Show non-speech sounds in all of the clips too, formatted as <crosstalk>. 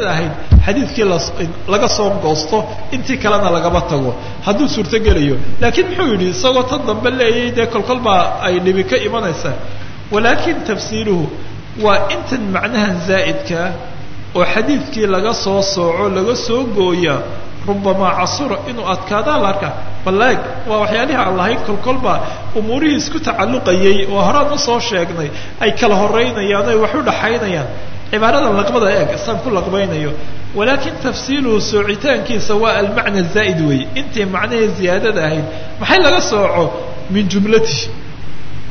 ahayd xadiidkii laga soo goosto intii kalena lagaba tago. Hadduu suurtogelayo laakiin muxuu yidhi isagoo tan dambe leeyay dee kolkol baa ay dhibi ka imanaysaa. Walaakin tafsiiruhu waa intan macnahan zaa'idkaa oo xadiidkii laga soo sooco laga soo gooya rubamaa casura inuu adkaadaa la arkaa. Baleeg waa waxyaalihii aan lahayn kolkolba umuurihii isku tacalluqayay oo horaan u soo sheegnay ay kala horeynayaan ay wax u dhaxaynayaan cibaarada laqbada eeg isaan ku laqbaynayo walaakin tafsiiluhu soocitaankiisa waa almacna zaa'id weeye. Intii macnahee ziyaadada ahayd maxay laga sooco? Min jumlatihi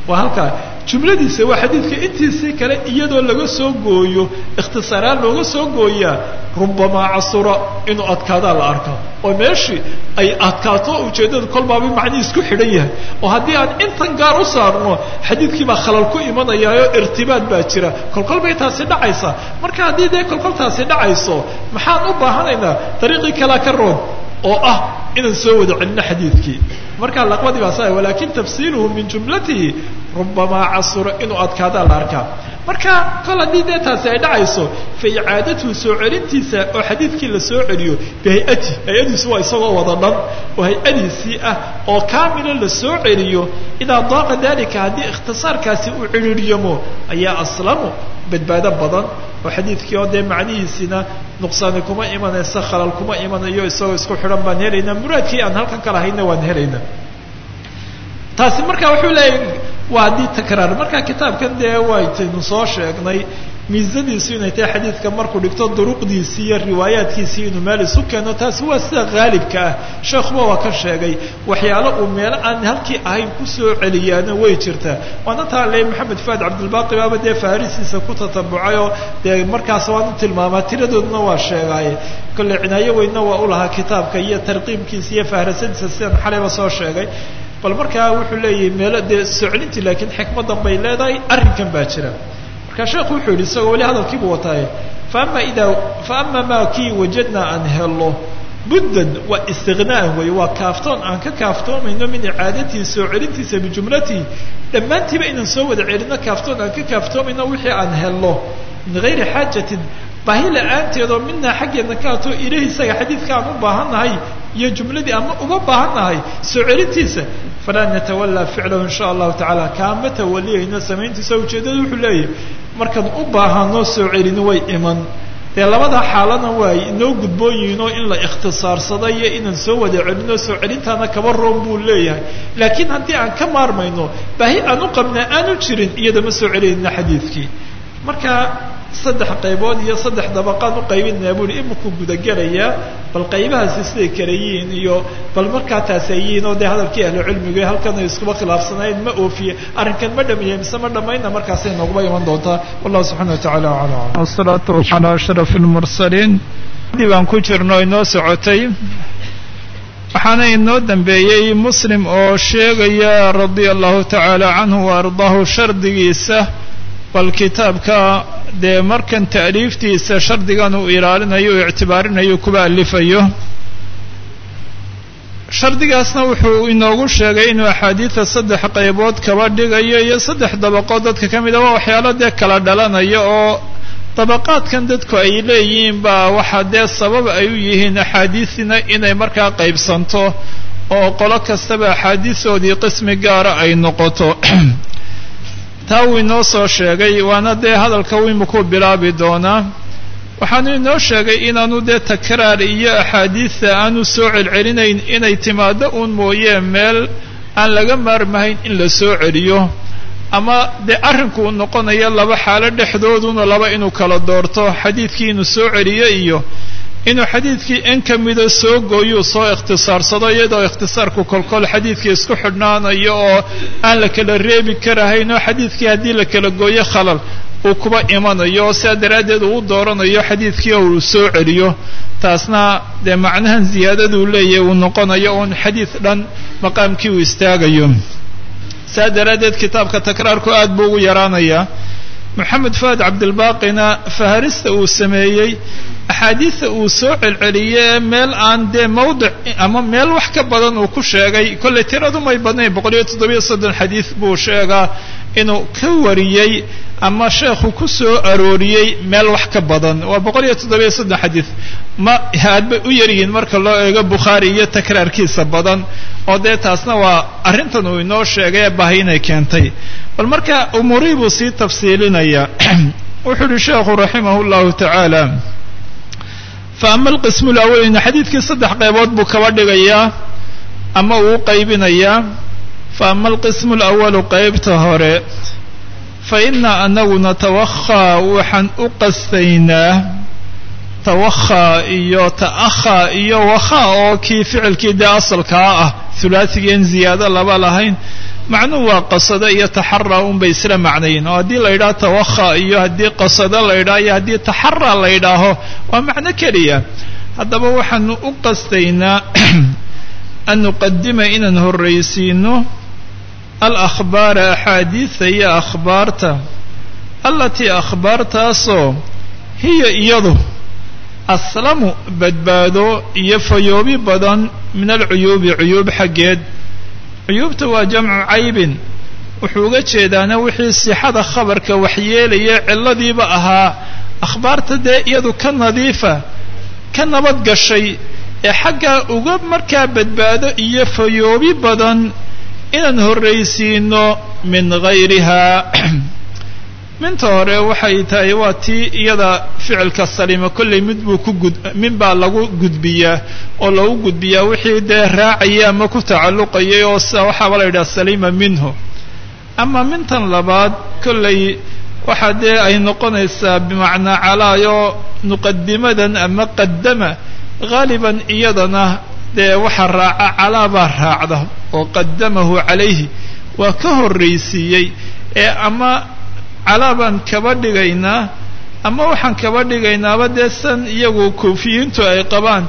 waa halkaa jumladiisa waa xadiidka intiisii kale iyadoo laga soo gooyo ikhtisaaraan looga soo gooyaa rubamaa casura inuu adkaadaa la arkaa oo meeshii ay adkaato ujeeddadu kolbaaba macnihii isku xidhan yahay. Oo haddii aan intan gaar u saarno xadiidkii baa khalal ku imanayaayo irtibaad baa jira. Kolkol bay taasi dhacaysa. Marka haddii dee kolkol taasi dhacayso maxaan u baahanaynaa dariiqii kalea ka roon oo ah inaan soo wada celino xadiidkii marka laqbadii baa sa walakin tafsiiluhu min jumlatihi rubamaa casura inuu adkaadaa la arkaa. Marka kol haddii dee ay dhacayso fa icaadatuhu soo celintiisa oo xadiidkii la soo celiyo bihayati hay'adiisu waa isagoo wada dhan oo hay'adiisii ah oo kaamila la celiyo idaa daaqa dalika haddii ikhtisaarkaasi uu cidhiiryamo ayaa aslamu badbaado badan oo xadiidkii oo dee macnihiisina nuqsaani kuma imanaysa khalal kuma imanayo isagoo isku xidhan baan helaynaa muraadkii aan halkan kala hayna waan helaynaa taasi marka wuxuu leeyahy waa haddii takraar. Marka kitaabkan dee waytaynu soo sheegnay miisadiisu inay tahay xadiidka markuu dhigto duruqdiisii iyo riwaayaadkiisii inuu meel isu keeno taasi waa sida haalibka ah. Sheekhuba waa ka sheegay waxyaalo uu meelo aan halkii ahayn ku soo celiyaana way jirtaa waana taa le maxamed faad cabdilbaaqi baaba dee farisiisa ku tatabucay oo dee markaas waanu tilmaamaa tiradooduna waa sheegaaye. Kolle cinaayo weynna waa u lahaa kitaabka iyo tarqiibkiisa iyo fahrasadiisa sidaan xalayba soo sheegay bal markaa wuxuu leeyahay meelo dee soo celintii laakiin xikmadan bay leedahay arrinkan baa jira. Marka sheekhu wuxuu yihi isagoo weli hadalkiibu wataaye faama idaa fa ama maa kii wajadnaa aan helo buddan waa istiqnaan wey waa kaaftoon aan ka kaaftoomayno min icaadatihi soo celintiisa bijumlatihi dhammaantiiba inaan soo wada celino kaaftoon aan ka kaaftoomayno wixii aan helno min gayri xaajatin baahi la'aanteedoo minaa xaggeedna ka ato ilahi isaga xadiidka aan u baahannahay iyo jumladii ama uga baahannahay soo celintiisa falaa natawallaa ficlahu insha allahu tacaala kaama tawaliyayno samayntiisa ujeeddada wuxuu leeyahy markaan u baahano soo celini way iman. Dee labadaa xaalana waa inoo gudboon in la ikhtisaarsada iyo inaan soo wada celino soo celintaana kaba roon buu leeyahay. Laakiin haddii aan ka maarmayno baahi aan u qabnaa aanu jirin iyadama soo celinayna xadiidkii. Marka saddex qaybood iyo saddex dabaqaan u qaybinaya bui imikuu gudagelayaa bal qaybahaasi siday kala yihiin iyo bal markaa taasi ay yihiin oo dee hadalkii ahlu cilmiga halkan ay iskuba khilaafsanayn ma oofiye arrinkan ma dhamiye mise ma dhamayna markaasay nooguba iman doontaa. Wallahu subxana watacala aclam. Wasalaatu calaa ashraf lmursaliin dii baan ku jirno inoo socotay waxaana inoo dambeeyey muslim oo sheegaya radia allahu tacaala canhu wa ardaahu shardigiisa bal kitaabka dee markan ta'liiftiisa shardigan uu ilaalinayo uu ictibaarinayo kuba alifayo shardigaasna wuxuu inoogu sheegay inuu axaadiida saddex qaybood kaba dhigayo iyo saddex dabaqood dadka ka mid a waa waxyaalo dee kala dhalanaya oo dabaqaadkan dadku ay leeyihiin baa waxaa dee sabab ay u yihiin axaadiisina inay markaa qaybsanto oo qolo kastaba axaadiisoodii qismi gaara ay noqoto <clears throat> taa wuu inoo soo sheegay waana dee hadalka wiimukuu bilaabi doonaa. Waxaanu inoo sheegay inaanu dee takraar iyo axaadiista aanu soo celcelinayn inay timaado uun mooyee meel aan laga maarmahayn in la soo celiyo. Ama dee arrinku uu noqonayo laba xaalo dhexdooduna laba inuu kala doorto xadiidkii inuu soo celiyo iyo inuu xadiidkii in ka mida soo gooyuu soo ikhtisaarsado iyadoo ikhtisaarku kolkol xadiidkii isku xidhnaanayo oo aan la kala reebi karahayn oo xadiidkii haddii la kala gooyo khalal uu kuba imanayo oo sidaa daraaddeed uu u dooranayo xadiidkii uu soo celiyo. Taasna dee macnahan ziyaadaduu leeyahay uu noqonayo uun xadiid dhan maqaamkii uu istaagayo. Saa daraaddeed kitaabka takraarku aad buu ugu yaraanayaa moxamed faad cabdilbaaqina faharista uu sameeyey axaadiista uu soo celceliyee meel aan dee mawdic ama meel wax ka badan uu ku sheegay kollay tiradumay badnayn boqol iyo toddobiyo soddon xadiid buu sheegaa inuu ka wariyey ama sheekhu ku soo arooriyey meel wax ka badan. Waa boqol iyo toddobiyo soddon xadiid ma aad bay u yaryihiin marka loo eego bukhaari iyo takraarkiisa badan oo dee taasna waa arrintan uu inoo sheegay ee bahay inay keentay. Bal marka umuurihii buu sii tafsiilinaya <clears throat> wuxuu uhi sheekhu raximah llahu tacaala fa ama alqismu lawalina xadiidkii saddex qaybood buu kaba dhigayaa ama uu qaybinayaa fa ama alqismu lawalu qaybta hore fa inaa anagu natawakhaa waxaan u qastaynaa tawakhaa iyo ta'akhaa iyo wakhaa oo kii ficilkii dee asalkaa ah hulaasigeen ziyaado laba lahayn macnuhu waa qasado iyo taxara unbay isla macnayin oo haddii la yidhaho tawakha iyo haddii qasado la yidhaho iyo haddii taxara la yidhaaho waa macno keliya haddaba waxaanu u qastaynaa an nuqadima inaan horraysiino alakhbaara axaadiida iyo akhbaarta allatii akhbaartaasoo hiya iyadu aslamu badbaado iyo fayoobi badan min alcuyuubi cuyuub xaggeed cuyuubta waa jamcu caybin wuxuu uga jeedaana wixii sixada khabarka waxyeelaya cilladiiba ahaa akhbaarta dee iyadu ka nadiifa ka nabad gashay ee xaggaa uga markaa badbaado iyo fayoobi badan inaan horraysiino min hayrihaa <clears throat> minta hore waxay tahay waa tii iyada ficilka salima kollay mid buu ku gud min baa lagu gudbiyaa oo lagu gudbiyaa wixii dee raacaya ama ku tacalluqayay oo sida waxaaba la yidhaha salima minhu. Ama mintan labaad kollay waxaa dee ay noqonaysaa bimacnaa calaayo nuqadimadan ama qadama haaliban iyadana dee waxa raaca calaa baa raacda oo qadamahu calayhi waa ka horraysiiyey ee ama calaa baan kaba dhigaynaa ama waxaan kaba dhigaynaaba dee san iyagu kuufiyiintu ay qabaan.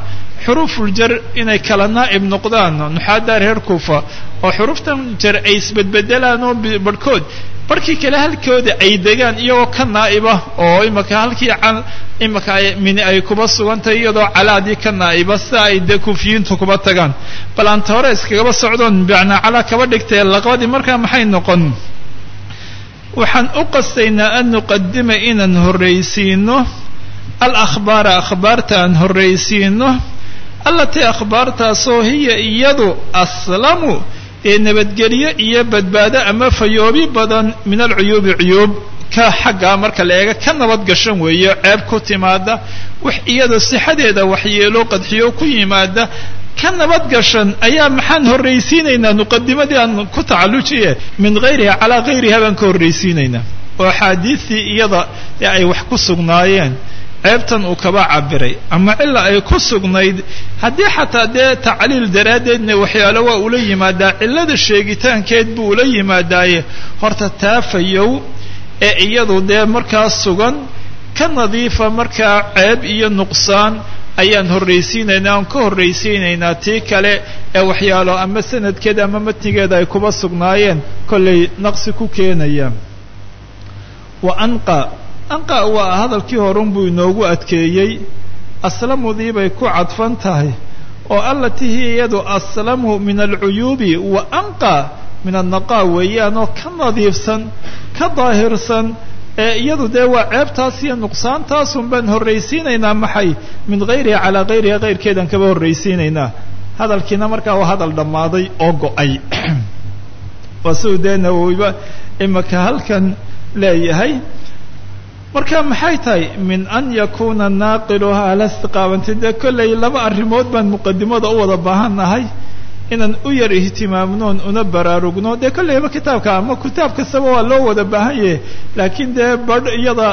Xuruufuljar inay kala naa'ib noqdaan nuxaaddaa reer kuufa oo xuruftan jar ay isbedbedelaan oo barhkood. Barhkii kale halkooda ay degaan iyagoo ka naa'iba oo imaka halkii imaka mini ay kuba sugantahay iyadoo calaadii ka naa'iba sida ay dee kuufiyiintu kuba tagaan. Bal anta hore iskagaba socdoon bimacnaa calaa kaba dhigtee laqabadii markaa maxay noqon waxaan u qastaynaa an nuqadima inaan horraysiino. Alakhbaara akhbaarta aan horraysiino. Allatii akhbaartaasoo hiya iyadu aslamu ee nabadgelyo iyo badbaado ama fayoobi badan min alcuyuubi cuyuub. Ka xaggaa marka la eega ka nabad gashan weeye ceeb ku timaada wax iyada sixadeeda waxyeelo qadxiyo ku yimaada ka nabad gashan ayaa maxaan horraysiinaynaa nuqadimadii aan ku tacallujiye min hayriha calaa hayriha baan ka horraysiinaynaa oo axaadiistii iyada ee ay wax ku sugnaayeen. Ceebtan uu kaba cabiray ama cila ay ku sugnayd haddii xataa dee tacliil daraaddeedna waxyaalo waa ula yimaadaa cillada sheegitaankeed buu ula yimaadaaye. Horta taafayow ee iyadu dee markaa sugan ka nadiifa markaa ceeb iyo nuqsaan ayaan horraysiinaynaa aan ka horraysiinaynaa tii kale ee waxyaalo ama sanadkeeda ama matnigeeda ay kuba sugnaayeen kollay naqsi ku keenaya wa anqa anqa waa hadalkii horun buu inoogu adkeeyey aslamudii bay ku cadfan tahay oo allatii hiya iyadu aslamu min alcuyuubi wa anqa min annaqaa weeyaanoo ka nadiifsan ka daahirsan ee iyadu dee waa ceebtaas iyo nuqsaantaasun baan horraysiinaynaa maxay? Min hayriha calaa hayriha hayrkeedaan kaba horraysiinaynaa. Hadalkiina markaa waa hadal dhammaaday oo go'ay. <clears throat> Waa siduu dee nawowiba imaka halkan leeyahay. Marka maxay tahay? Min an yakuuna naaqiluha ala istiqaamati dee kollay laba arrimood baan muqadimada u wada baahannahay inaan u yar ihtimaamnoon una baraarugno. Dee kollayba kitaabka ama kitaab kastaba waa loo wada baahan yahay. Laakiin dee badh iyada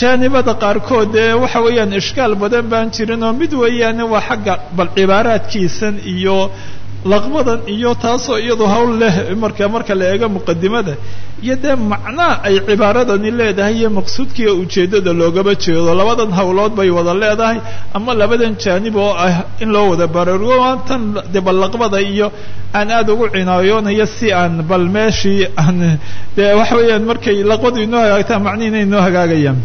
jaanibada qaarkood dee waxa weeyaan ishkaal badan baan jirin oo mid weeyaane waa xagga bal cibaaraadkiisan iyo laqbadan iyo taasoo iyadu hawl leh marka marka la eego muqadimada iyo dee macnaa ay cibaaradani leedahay iyo maqsuudkiiyo ujeeddada loogaba jeedo. Labadan hawlood bay wada leedahay ama labadan jaanib oo ah in loo wada baraarugo tan de bal iyo aan aada ugu cinaayoonayo si aan bal meeshii aan dee waxa weeyaan markay laqbadu inoo hagaagtaan macnihiina inoo hagaagayaan.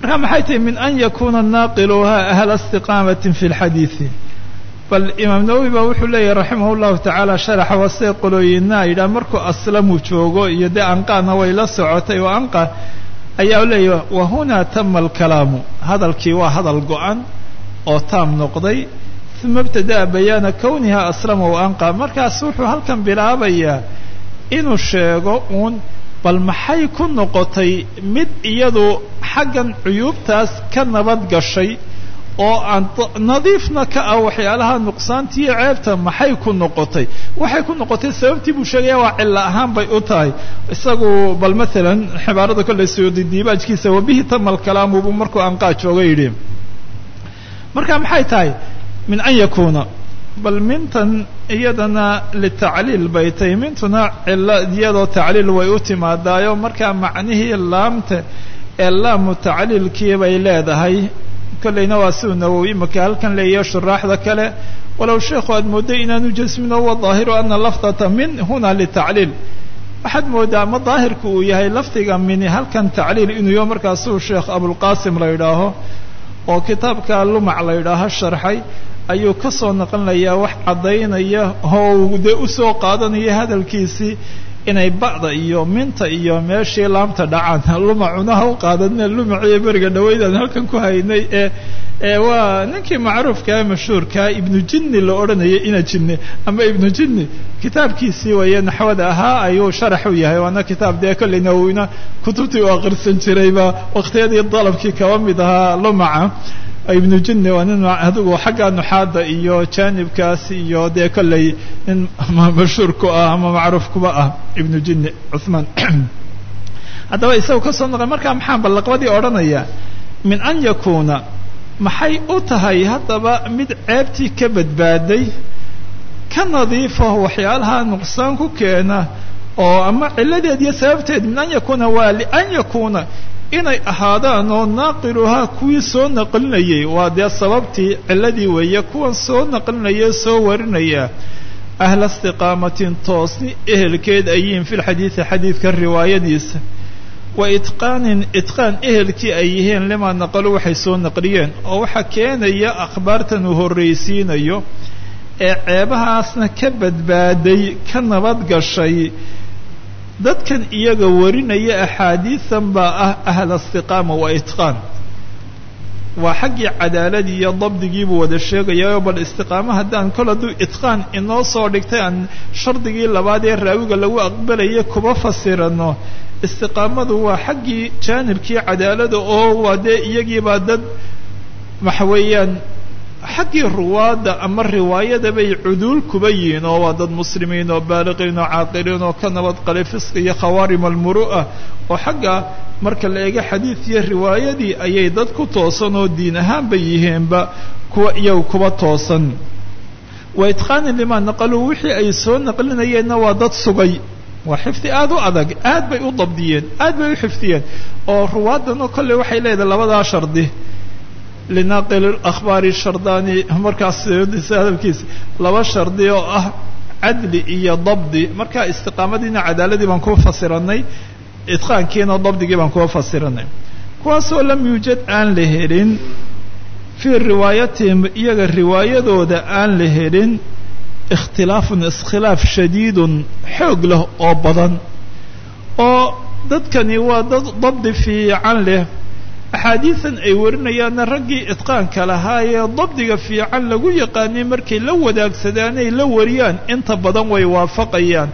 Marka maxay tahay min an yakuna naaqiluha ahla istiqaamatin fi lxadiidi bal imaam nawowi baa wuxuu leeyahay raximah llahu tacaala sharaxa waa siday qolooyina yidhaha markuu aslamuu joogo iyo dee anqaana way la socotay oo anqa ayaa leeyahy wa hunaa tama alkalaamu hadalkii waa hadal go-an oo taam noqday uma ibtada'a bayaana kowniha aslama wa anqa. Markaas wuxuu halkan bilaabayaa inuu sheego uun bal maxay ku noqotay mid iyadu xaggan cuyuubtaas ka nabad gashay oo aan nadiifna ka ah waxyaalaha nuqsaantiiyo ceebta maxay ku noqotay? Waxay ku noqotay sababtii buu sheegaya waa cilo ahaan bay u tahay. Isagu bal maalan xibaarada kollay sooday diibaajkiisa wabihi tamal kalaamu buu markuu anqaa jooga yidhi. Marka maxay tahay? Min an yakuuna bal mintan iyadana litacliil bay tahay. Mintuna cilo iyadoo tacliil way u timaadaayo. Markaa macnihii laamta ee laamu tacliilkii bay leedahay kollayna waa siduu nawowi imaka halkan leeyahay shuraaxda kale walow sheekhu aad moodday inaanu jasmino wa daahiru ana lafdata min huna litacliil. Waxaad moodaa ama daahirku uu yahay lafdiga mini halkan tacliil inuu yaho markaasuu sheekh abulqaasim la yidhaaho oo kitaabka lumac la yidhaaho sharxay ayuu ka soo naqlinayaa wax caddaynaya oo dee u soo qaadanaya hadalkiisii inay bacda iyo minta iyo meeshii laamta dhacaan. Lumacunaha u qaadadna lumaciyo beriga dhaweydaan halkan ku haynay. Ee ee waa ninkii macruufkaa mashhuurkaa ibnu jinni la odhanayay ina jinni. Ama ibnu jinni kitaabkiisii waye naxwada ahaa ayuu sharax u yahay. Waana kitaab dee kollay nawowina kutubtii u aqrisan jirayba waqtiyadii dalabkii kaba mid ahaa lumaca. Ibnu jinni waa nin adigu xagga nuxaada iyo jaanibkaas iyo dee kollay nin mashhuur ku ah ama macruuf kuba ah ibnu jinni cuثmaan <clears throat> haddaba isaga ka soo noqon markaa maxaan ballaqbadii odhanaya? Min an yakuuna maxay u tahay haddaba mid ceebtii ka badbaaday ka nadiifa waxyaalaha nuqsaan ku keena oo ama ciladeed iyo sababteed min an yakuuna waa lian yakuuna inay ahaadaan oo naaqiluhaa kuwii soo naqlinayay. Waa dee sababtii ciladii weeye kuwan soo naqlinaya soo warinaya ahla istiqaamatin toosni ehelkeed ayiin fi lxadiidi xadiidka riwaayadiisa. Wa itqaanin itqaan ehelkii ay yihiin limaa naqalo waxay soo naqliyeen oo waxaa keenaya akhbaartan uu horraysiinayo ee ceebahaasna ka badbaaday ka nabad gashay dadkan iyaga warinaya axaadiisan baa ah ahla istiqaama wa itqaan waa xaggii cadaaladii iyo dabdigiibuu wada sheegayaa bal istiqaamo haddaan kol hadduu itqaan inoo soo dhigtay aan shardigii labaad ee raawiga lagu aqbalaya kuba fasirano. Istiqaamadu waa xaggii jaanibkii cadaalada oo waa dee iyagiibaa dad waxa weeyaan xaggii ruwaadda ama riwaayada bay cuduul kuba yihiin oo waa dad muslimiin oo baaliqiin oo caaqiliin oo ka nabad qalay fisqi iyo khawaarim almuru'a oo xagga marka la eego xadiid iyo riwaayadii ayay dad ku toosan oo diin ahaan bay yihiinba kuwa iyagu kuba toosan. Wa itqaanin limaa naqaluu wixii ay soo naqlinayeenna waa dad sugay. Waa xifdi aada u adag aad bay u dabdiyeen aad bay u xifdiyeen oo ruwaaddanoo kolley waxay leedahay labadaa shardi linaaqil akhbaari shardaani markaas hadalkiisa laba shardi oo ah cadli iyo dabdi markaa istiqaamadiina cadaaladii baan kuba fasiranay itqaankiina dabdigii baan kuba fasiranay kuwaasoo lam yuujad aan la helin fii riwaayatihim iyaga riwaayadooda aan la helin ikhtilaafun iskhilaaf shadiidun xoog leh oo badan oo dadkani waa dad dabdi fiican leh axaadiidan ay warinayaanna raggii itqaanka lahaayee dabdiga fiican lagu yaqaanay markay la wadaagsadaan ay la wariyaan inta badan way waafaqayaan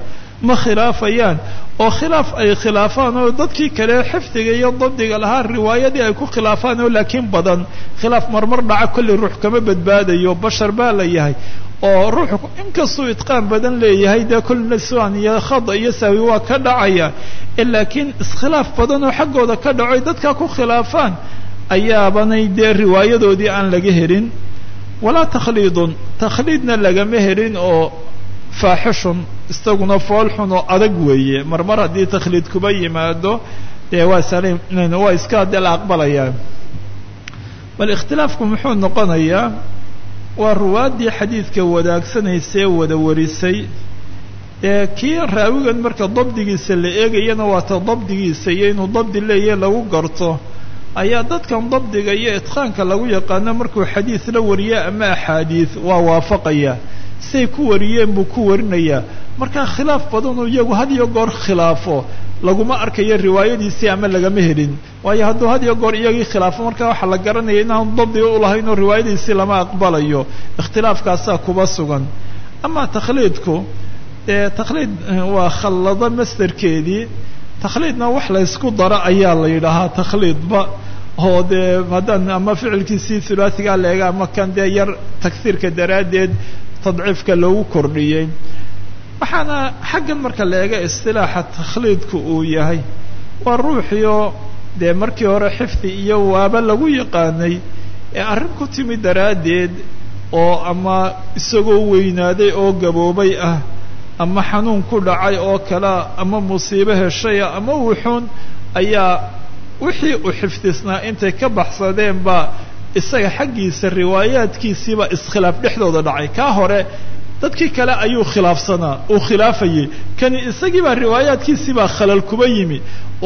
ma khilaafayaan. Oo khilaaf ay khilaafaan oo dadkii kale xifdiga iyo dabdiga lahaa riwaayadii ay ku khilaafaan oo laakiin badan. Khilaaf marmar dhaca kolley ruux kama badbaadayo. Bashar baa la yahay. Oo ruuxu inkastuu itqaan badan leeyahay dee kol niswan iyo khada iyo saawi waa ka dhacaya. Laakiin iskhilaaf badan oo xaggooda ka dhacoy dadkaa ku khilaafaan ayaabanay dee riwaayadoodii aan laga helin. Walaa takhliidun. Takhliidna lagama helin oo faaxishun isaguna foolxun oo adag weeye. Marmar haddii takhliid kuba yimaado dee waa saliim waa iska dee la aqbalayaa bal ikhtilaafku muxuu noqonayaa waa ruwaaddii xadiidka wadaagsanaysae wada warisay ee kii raawigan marka dabdigiisa la eegayana waata dabdigiisa iyo inuu dabdi leeyahe lagu garto ayaa dadkan dabdiga iyo itqaanka lagu yaqaano markuu xadiid la wariya ama axaadiid waa waafaqaya siay ku wariyeen buu ku warinayaa. Markaa khilaaf badanuu iyagu had iyo goor khilaafo. Laguma arkayo riwaayadiisii ama lagama helin. Waayo hadduu had iyo goor iyagii khilaafo markaa waxaa la garanaya inaanu dabdiga ulahayn oo riwaayadiisii lama aqbalayo. Ikhtilaafkaasaa kuba sugan. Ama takhliidku dee takhliid waa khallado masderkeedii takhliidna wax laysku daro ayaa la yidhaahaa takhliidba. Oo dee haddaan ama ficilkiisii hulaasigaa leega ama kan dee yar tagsiirka daraaddeed tadciifka loogu kordhiyey. Waxaana xaggan marka la eega istilaaxa takhliidku uu yahay. Waa ruuxiio dee markii hore xifdi iyo waaba lagu yaqaanay ee arrin ku timi daraaddeed oo ama isagoo weynaaday oo gaboobay ah ama xanuun ku dhacay oo kalea ama musiibo heshaya ama wuxuun ayaa wixii uu xifdisnaa intay ka baxsadeen baa isaga xaggiisa riwaayaadkiisiiba iskhilaaf dhexdooda dhacay. Kaa hore dadkii kale ayuu khilaafsanaa uu khilaafayey kani isagii baa riwaayaadkiisii baa khalal kuba yimi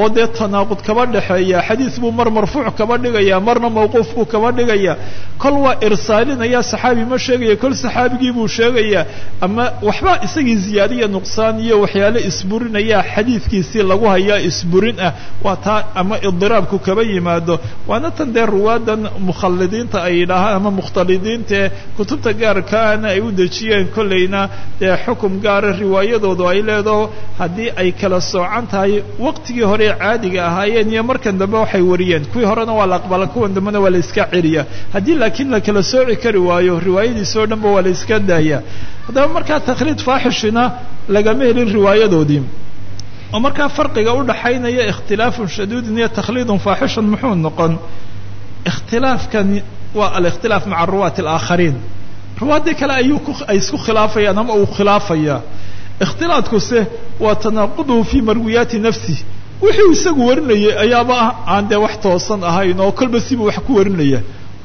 oo dee tanaaqud kaba dhexeeya xadiis buu mar marfuuc kaba dhigaya marna mawquuf buu kaba dhigaya. Kol waa irsaalinaya saxaabi ma sheegaya kol saxaabigii buu sheegaya. Ama waxba isagii ziyaadiya nuqsaan iyo waxyaale isburinaya xadiidkiisii lagu hayaa isburin ah waa taa ama idiraabku kaba yimaado. Waana tan dee ruwaadan mukhalidiinta ay yidhaahaan ama mukhtalidiintae kutubta gaarkaana ay u dejiyeen kollayna dee xukum gaara riwaayadoodu ay leedaho haddii ay kala soocan tahay waqtigii hore caadiga ahaayeen iyo markan dambe waxay wariyeen. Kuwii horena waa la aqbala kuwan dambena waa la iska celiya haddii laakiin la kala sooci kari waayo riwaayadiisi dhanba waa la iska daaya haddaba markaa takhliid faaxishina lagama helin riwaayadoodii. Oo markaa farqiga udhaxaynaya ikhtilaafun shaduudin iyo takhliidun faaxishun muxuu noqon? Ikhtilaafkani waa alikhtilaaf maca ruwaati alaakhariin. Ruwaaddii kale ayuu ku ay isku khilaafayaan ama uu khilaafaya ikhtilaadkuse waa tanaaquduhu fii marwiyaati nafsih wixuu isagu warinayay ayaaba aan dee wax toosan ahayn oo kolba sibuu wax ku warinaya.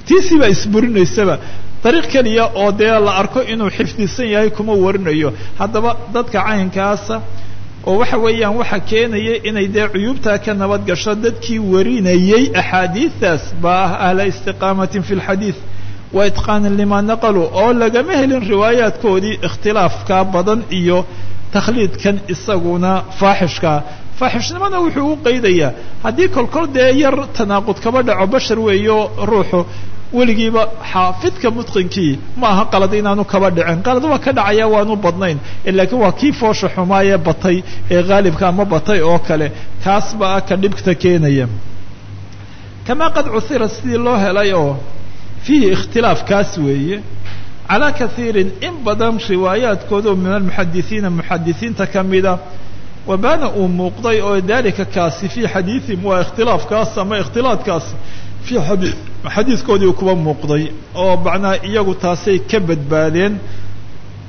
Tiisii baa isburinaysaba. Dariiq keliya oo dee la arko inuu xifdisan yahay kuma warinayo. Haddaba dadka caynkaasa oo waxa weeyaan waxa keenaya inay dee cuyuubtaa ka nabad gasho dadkii warinayay axaadiidaas baa ah ahla istiqaamatin fi lxadiid wa itqaanin lima naqaluu oo lagama helin riwaayaadkoodii ikhtilaafka badan iyo takhliidkan isaguna faaxishkaa faaxishnimada wuxuu u qaydayaa haddii kolkol dee yar tanaaqud kaba dhaco bashar weeyo ruuxu weligiiba xaafidka mutqinkii ma aha qalad inaanu kaba dhicin. Qalad waa ka dhacaya waanu badnayn. Laakiin waa kii foosha xumaayee batay ee haalibka ama batay oo kale. Kaas baa ka dhibta keenaya. Kamaa qad cuhira sidii loo helay oo fiihi ikhtilaaf kaas weeye calaa kaiirin in badan riwaayaadkooda min almuxadisiina muxadisiinta ka mida wabaana uu muuqday oo dalika kaasi fii xadiiihim waa ikhtilaafkaas ama ikhtilaadkaas fii xadii xadiiskoodii kuba muuqday oo macnaa iyagu taasay ka badbaadeen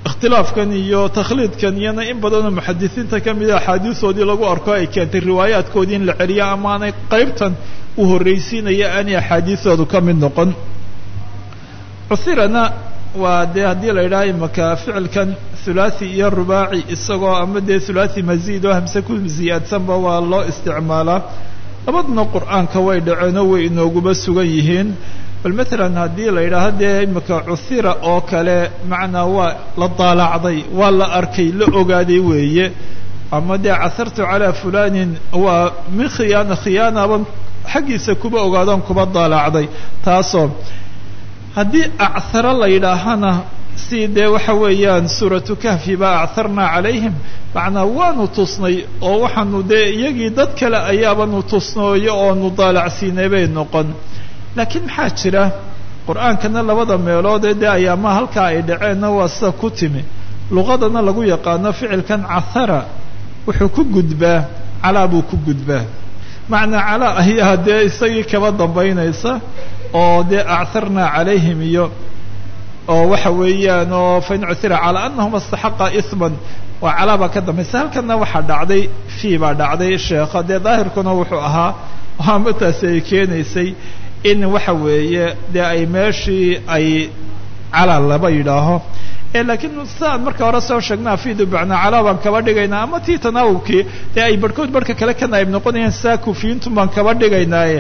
ikhtilaafkan iyo takhliidkan iyana in badanoo muxadisiinta ka mida axaadiisoodii lagu arko ay keentay riwaayaadkoodii in la celiyo amaanay qaybtan u horraysiinaya aanay axaadiisoodu ka mid noqon cusirana waa dee haddii la yidhaha imaka ficilkan thulathi iyo rubaaci isagoo ama dee thulathi maziid oo hamse ku ziyaadsanba waa loo isticmaalaa labaduna qur'aanka way dhaceenoo way inooguba sugan yihiin. Bal matalan haddii la yidhaaho dee imaka cuhira oo kale macnaa waa la daalacday waa la arkay la ogaaday weeye. Ama dee casartu calaa fulanin waa min khiyaana khiyaanaban xaggiisa kuba ogaadaan kuba daalacday. Taasoo haddii achara la yidhaahana si dee waxa weeyaan suuratu kahfi baa acharnaa calayhim. Macnaa waanu tusnay oo waxaanu dee iyagii dad kale ayaabanu tusnooyo oonu daalacsiinay bay noqon. Laakiin maxaa jira? Qur'aankana labada meeloodee dee ayaamaha halkaa ay dhaceenna waa sida ku timi. Luqadana lagu yaqaano ficilkan cahara wuxuu ku gudbaa calaa buu ku gudbaa macnaa calaa ayaa dee isagii kaba dambaynaysa oo dee acharnaa calayhim iyo oo waxa weeyaan oo fain cuhira calaa anahum astaxaqa isman waa calaa baa ka dambaysa halkana waxaa dhacday fii baa dhacday sheekha dee daahirkuna wuxuu ahaa amataasi ay keenaysay in waxa weeye dee ay meeshii ay calaa laba yidhaaho laakiin sidaan marka hore soo sheegnaa fiidu bacnaa calaa baan kaba dhigaynaa ama tii tanaawubkii dee ay barhkood barhka kale ka naayib noqonayaan saa kufiyiintun baan kaba dhigaynaaye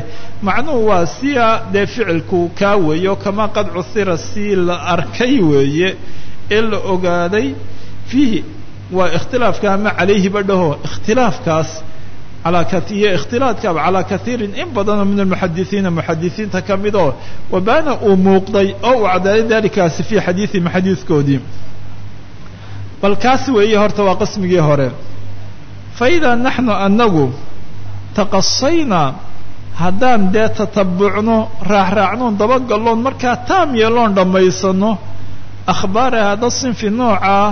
macnuhu waa siya dee ficilku kaa weeyo kama qad cuhira si la arkay weeye ee la ogaaday fiihi. Waa ikhtilaafka ama calayhiba dhaho ikhtilaafkaas alaa kaiyo ikhtilaadkaaba calaa kaiirin in badanoo min almuxadisiina muxadisiinta ka mid oo wabaana uu muuqday oo uu cadaaday dalikaasi fii xadiiihim xadiidkoodii bal kaas weeye horta waa qismigii hore fa idaa naxnu anagu taqasaynaa haddaan dee tatabucno raacraacnoon dabagalloon markaa taam yeeloon dhammaysano akhbaara hada sinfi noocaa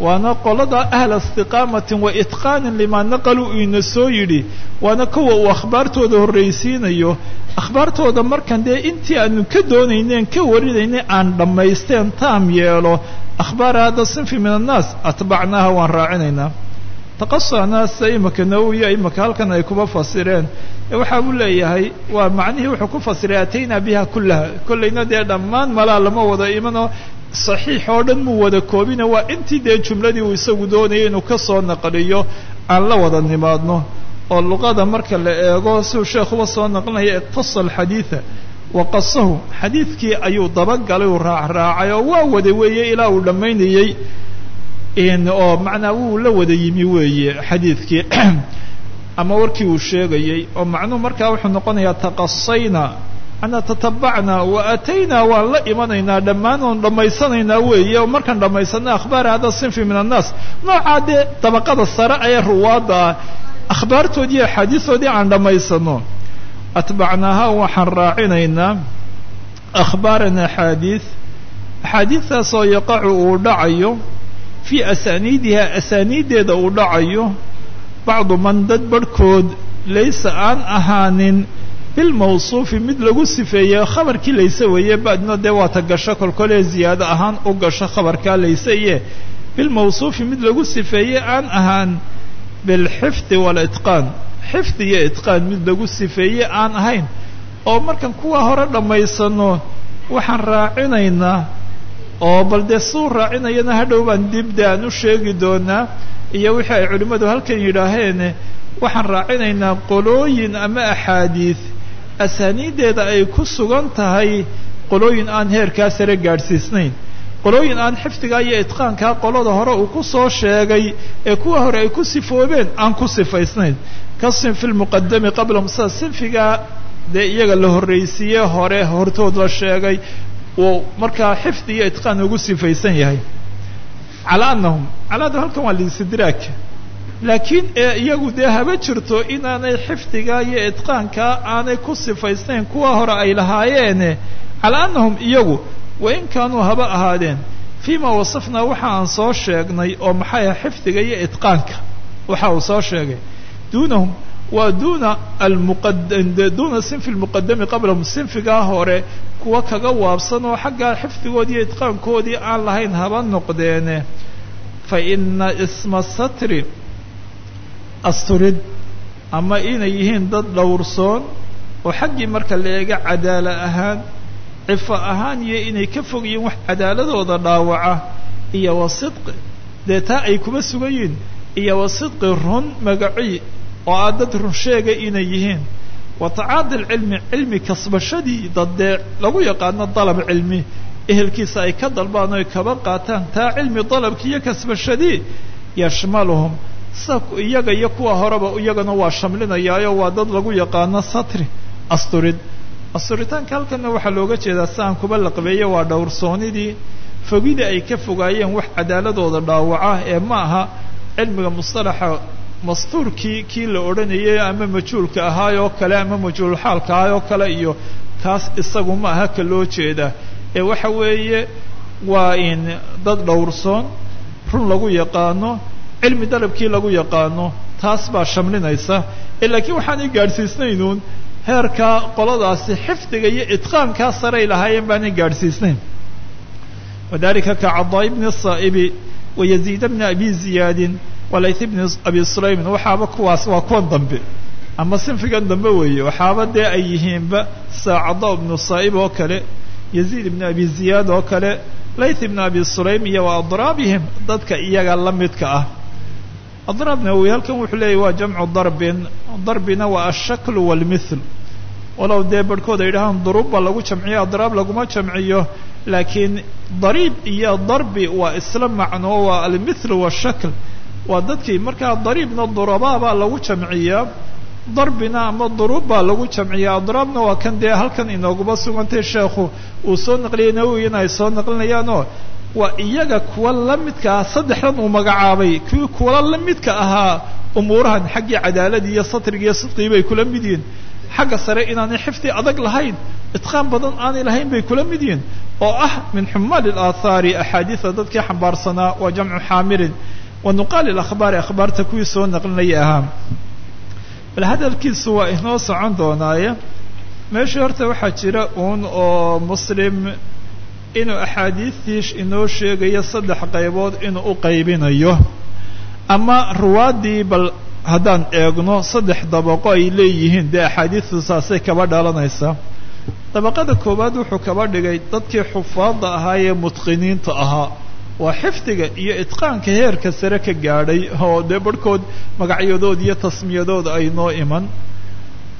waana qolada ahla istiqaamatin wa itqaanin limaa naqalu ina soo yidhi waana kuwa uu akhbaartooda horraysiinayo akhbaartooda markan dee intii aanu ka doonayneen ka warinaynay aan dhammaysteen taam yeelo akhbaara hada sinfi min annaas atbacnaaha waan raacinaynaa taqasana sida imaka nawowiya imaka halkan ay kuba fasireen. Waxa uu leeyahay waa macnihii wuxuu ku fasiray ataynaa biha kullaha. Kollayna dee dhammaan malaa lama wada imano saxiix oo dhan muu wada koobina waa intii dee jumladii uu isagu doonayay inuu ka soo naqliyo aan la wada nimaadno. Oo luqada marka la eego siuu sheekhuba soo naqlinaya itasal xadiida waqasahu xadiidkii ayuu dabagalay uu raacraacay oo waa wada weeye ilaa uu dhammaynayey oo macnaa wuu la wada yimi weeye xadiidkii. <clears throat> Ama warkii uu sheegayey oo macnuhu markaa wuxuu noqonayaa taqasayna ana tatabacnaa wa ataynaa waan la imanaynaa dhammaan dhammaysanaynaa weeye oo markaan dhammaysana akhbaar hada sinfi min annaas. Noocaa dee dabaqada sare ee ruwaadda akhbaartoodii iyo axaadiistoodii aan dhammaysano atbacnaaha waxaan raacinaynaa akhbaaran axaadiid axaadiistaasoo yaqacu uu dhacayo fii asaaniidiha asaaniiddeeda uu dhacayo bacdu man dad barhkood laysa aan ahaanin bilmawsuufi mid lagu sifeeye khabarkii layse weeye badna dee waata gasho kolkolee ziyaado ahaan u gasho khabarkaa layse iye bilmawsuufi mid lagu sifeeye aan ahaan bilxifdi walitqaan xifdi iyo itqaan mid lagu sifeeye aan ahayn oo markaan kuwa hore dhammaysano waxaan raacinaynaa oo bal dee suu raacinayana hadhow baan dibda aan u sheegi doonaa iyo wixii ay culimmadu halkan yidhaaheen waxaan raacinaynaa qolooyin ama axaadiid asaaniiddeeda ay ku sugan tahay qolooyin aan heerkaa sare gaadhsiisnayn. Qolooyin aan xifdigaa iyo itqaankaa qolada hore uu ku soo sheegay ee kuwa hore ay ku sifoobeen aan ku sifaysnayn. Ka sinfi lmuqadami qablahum sida sinfigaa dee iyaga la horraysiiye hore hortood la sheegay uu markaa xifdi iyo itqaan ugu sifaysan yahay. Calaa annahum calaadu halkan waa liistidraag laakiin ee iyagu dee haba jirto inaanay xifdigaa iyo itqaankaa aanay ku sifaysnayn kuwa hore ay lahaayeene. Calaa annahum iyagu wain kaanuu haba ahaadeen. Fii ma wasafnaa waxa aan soo sheegnay oo maxay xifdiga iyo itqaanka waxa uu soo sheegay. Duunahum waa duuna almuqaduuna sinfi lmuqadami qablahum sinfigaa hore kuwa kaga waabsan oo xaggaa xifdigoodii iyo itqaankoodii aan lahayn haba noqdeene. Fa ina isma satri asturid ama inay yihiin dad dhowrsoon oo xaggii marka la eega cadaala ahaan cifo ahaan iyo inay ka fog yihiin wax cadaaladooda dhaawaca iyo wa sidqi dee ay kuma sugan yihiin iyo wa sidqi run magaci oo aa dad run sheega inay yihiin. Wa tacaadi lcilmi cilmi kasbashadii daddee lagu yaqaano dalab cilmi. Ehelkiisa ay ka dalbaan oy kaba qaataan taa cilmi dalabki iyo kasbashadii yashmaluhum. Iyaga iyo kuwa horeba iyagana waa shamlinayaayo waa dad lagu yaqaano satri asturid. Asturitaanka halkanna waxaa looga jeedaa si aan kuba laqbeeye waa dhowrsoonidii fogida ay ka fogaayeen wax cadaaladooda dhaawaca ee ma aha cilmiga mustalaxa mastuurkii kii la odhanayay ama majhuulka ahaayoo kale ama majhuulxaalka ahaayoo kale iyo kaas isagu ma aha ka loo jeeda. Ee waxa weeye waa in dad dhowrsoon run lagu yaqaano cilmi dalabkii lagu yaqaano taas baa shamlinaysa. Ee laakiin waxaanay gaadhsiisnaynuun heerka qoladaasi xifdiga iyo itqaankaa saray lahaayeen baanay gaadhsiisnayn. Wadalika kacadaa'i bni الsaa'ibi wayaziid bni abi ziyaadin walayth bni abi sulaymin waxaaba kuwaas waa kuwan dambe. Ama sinfigan dambe weeye waxaaba dee ay yihiinba saacada ibnu saa'ib oo kale yaziid ibni abi ziyaad oo kale layth ibn abi sulaym iyo wa adraabihim dadka iyaga la midka ah. Adraab nawowi halkan wuxuu leeyahy waa jamcu darbin darbina waa ashaklu walmithl walow dee barhkood ay yidhahaan duruub baa lagu jamciyo adraab laguma jamciyo laakiin dariib iyo darbi waa isla macnoo waa almithl washakl waa dadkii markaa dariibna durabaa baa lagu jamciyaa darbina ama duruub baa lagu jamciyaa. Adraabna waa kan dee halkan inooguma sugantay sheekhu uu soo naqliyay nawowiyana ay soo naqlinayaanoo waa iyaga kuwa la midka ah saddexdan uu magacaabay. Kuwii kuwa la midka ahaa umuurahan xaggii cadaaladii iyo satrigi iyo sidqii bay kula mid yihiin. Xagga sare inaanay xifdi adag lahayn itqaan badan aanay lahayn bay kula mid yihiin. Oo ah min xumaali alaathaari axaadiida dadkii xambaarsanaa waa jamcu xaamilin wa nuqaali alakhbaari akhbaarta kuwii soo naqlinaya ahaa bal hadalkiisu waa inoo socon doonaaye meeshii horta waxaa jira uun oo muslim inuu axaadiistii inoo sheegayo saddex qaybood inuu u qaybinayo ama ruwaaddii bal haddaan eegno saddex dabaqo ay leeyihiin dee axaadiistu saasay kaba dhalanaysaa dabaqada koowaad wuxuu kaba dhigay dadkii xufaadda ahaa ee ahaa waa xifdiga iyo itqaanka heerka sare ka gaadhay oo dee barhkood magacyadood iyo tasmiyadood ay noo iman.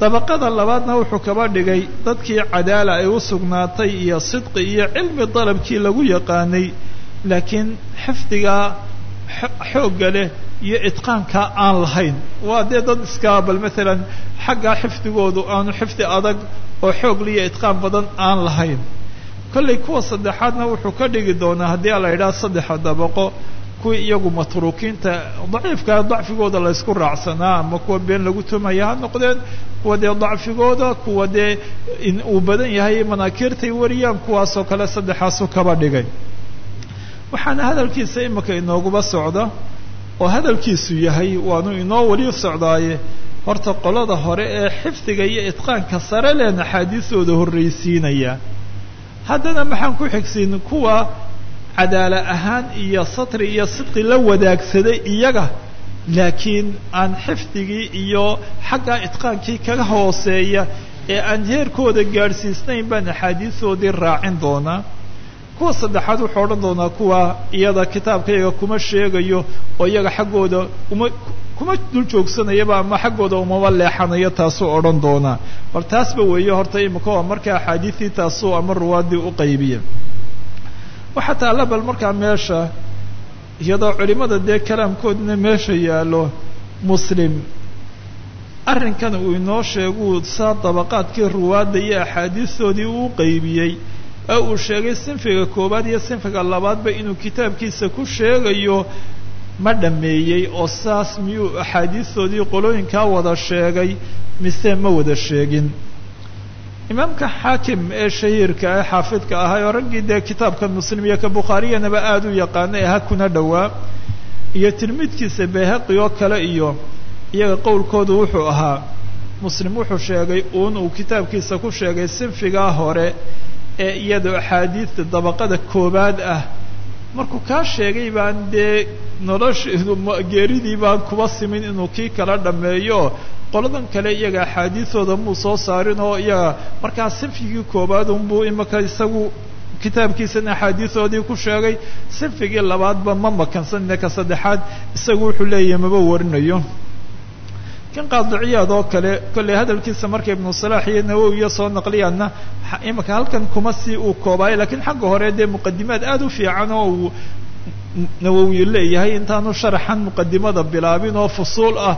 Dabaqada labaadna wuxuu kaba dhigay dadkii cadaala ay u sugnaatay iyo sidqi iyo cilmi dalabkii lagu yaqaanay. Laakiin xifdigaa xoogga leh iyo itqaankaa aan lahayn. Waa dee dad iskaa bal maalan xaggaa xifdigoodu aanu xifdi adag oo xoog liyo itqaan badan aan lahayn kollay kuwa saddexaadna wuxuu ka dhigi doonaa haddii ala yidhaha saddexa dabaqo kuwii iyagu matruukiinta daciifkaa dacfigooda laysku raacsanaa ama kuwa been lagu tumaya ha noqdeen kuwa dee dacfigooda kuwa dee uu badan yahay manaakiirtay wariyaan kuwaasoo kale saddexaasu kaba dhigay. Waxaana hadalkiisa imika inooguba socda oo hadalkiisu yahay waanu inoo weli socdaaye horta qolada hore ee xifdiga iyo itqaanka sare leen axaadiisooda horraysiinaya haddana maxaan ku xigsiin kuwa cadaala ahaan iyo satri iyo sidqi la wadaagsaday iyaga laakiin aan xifdigii iyo xagga itqaankii kaga hooseeya ee aan heerkooda gaadhsiisnayn baan axaadiisoodii raacin doonaa. Kuwa saddexaad wuxuu odhan doonaa kuwa iyada kitaabkayga kuma sheegayo oo iyaga xaggooda uma kuma dul joogsanayaba ama xaggooda umaba leexanayo taasuu odhan doonaa bal taasba weeye horta imika waa marka axaadiistii taasuu ama ruwaadii u qaybiya. Waxaa taalla bal markaa meesha iyadoo culimada dee kalaamkoodina meesha yaallo muslim. Arrinkan uu inoo sheeguu saa dabaqaadkii ruwaadda iyo axaadiistoodii uu qaybiyey ee uu sheegay sinfiga koowaad iyo sinfiga labaadba inuu kitaabkiisa ku sheegayo ma dhammeeyey oo saas miyuu axaadiistoodii qolooyinkaa wada sheegay mise ma wada sheegin? Imaamka xaakim ee shahiirka ee xaafidka ahaa oo raggii dee kitaabka muslim iyo ka bukhaariyanaba aada u yaqaanay ha kuna dhowaa iyo tilmiidkiisa bayhaqi oo kale iyo iyaga qowlkoodu wuxuu ahaa. Muslim wuxuu sheegay uun uu kitaabkiisa ku sheegay sinfigaa hore ee iyadoo axaadiista dabaqada koowaad ah markuu kaa sheegay baan dee nolosheedu geeridii baan kuba simin inuu kii kala dhammeeyo. Qoladan kale iyaga axaadiisooda muu soo saarin oo iyaga markaa sinfigii koowaad unbuu imika isagu kitaabkiisana axaadiisoodii ku sheegay. Sinfigii labaadba ma makansanine ka saddexaad isagu wuxuu leeyahay maba warinayo kan qaadiciyaad oo kale kollay hadalkiisa marka ibnu salaax iyo nawowiya soo naqliyaanna imika halkan kuma si uu koobaayo lakiin xagga hore dee muqadimaad aada u fiican oo uu nawowi leeyahay intaanu sharaxan muqadimada bilaabin oo fusuul ah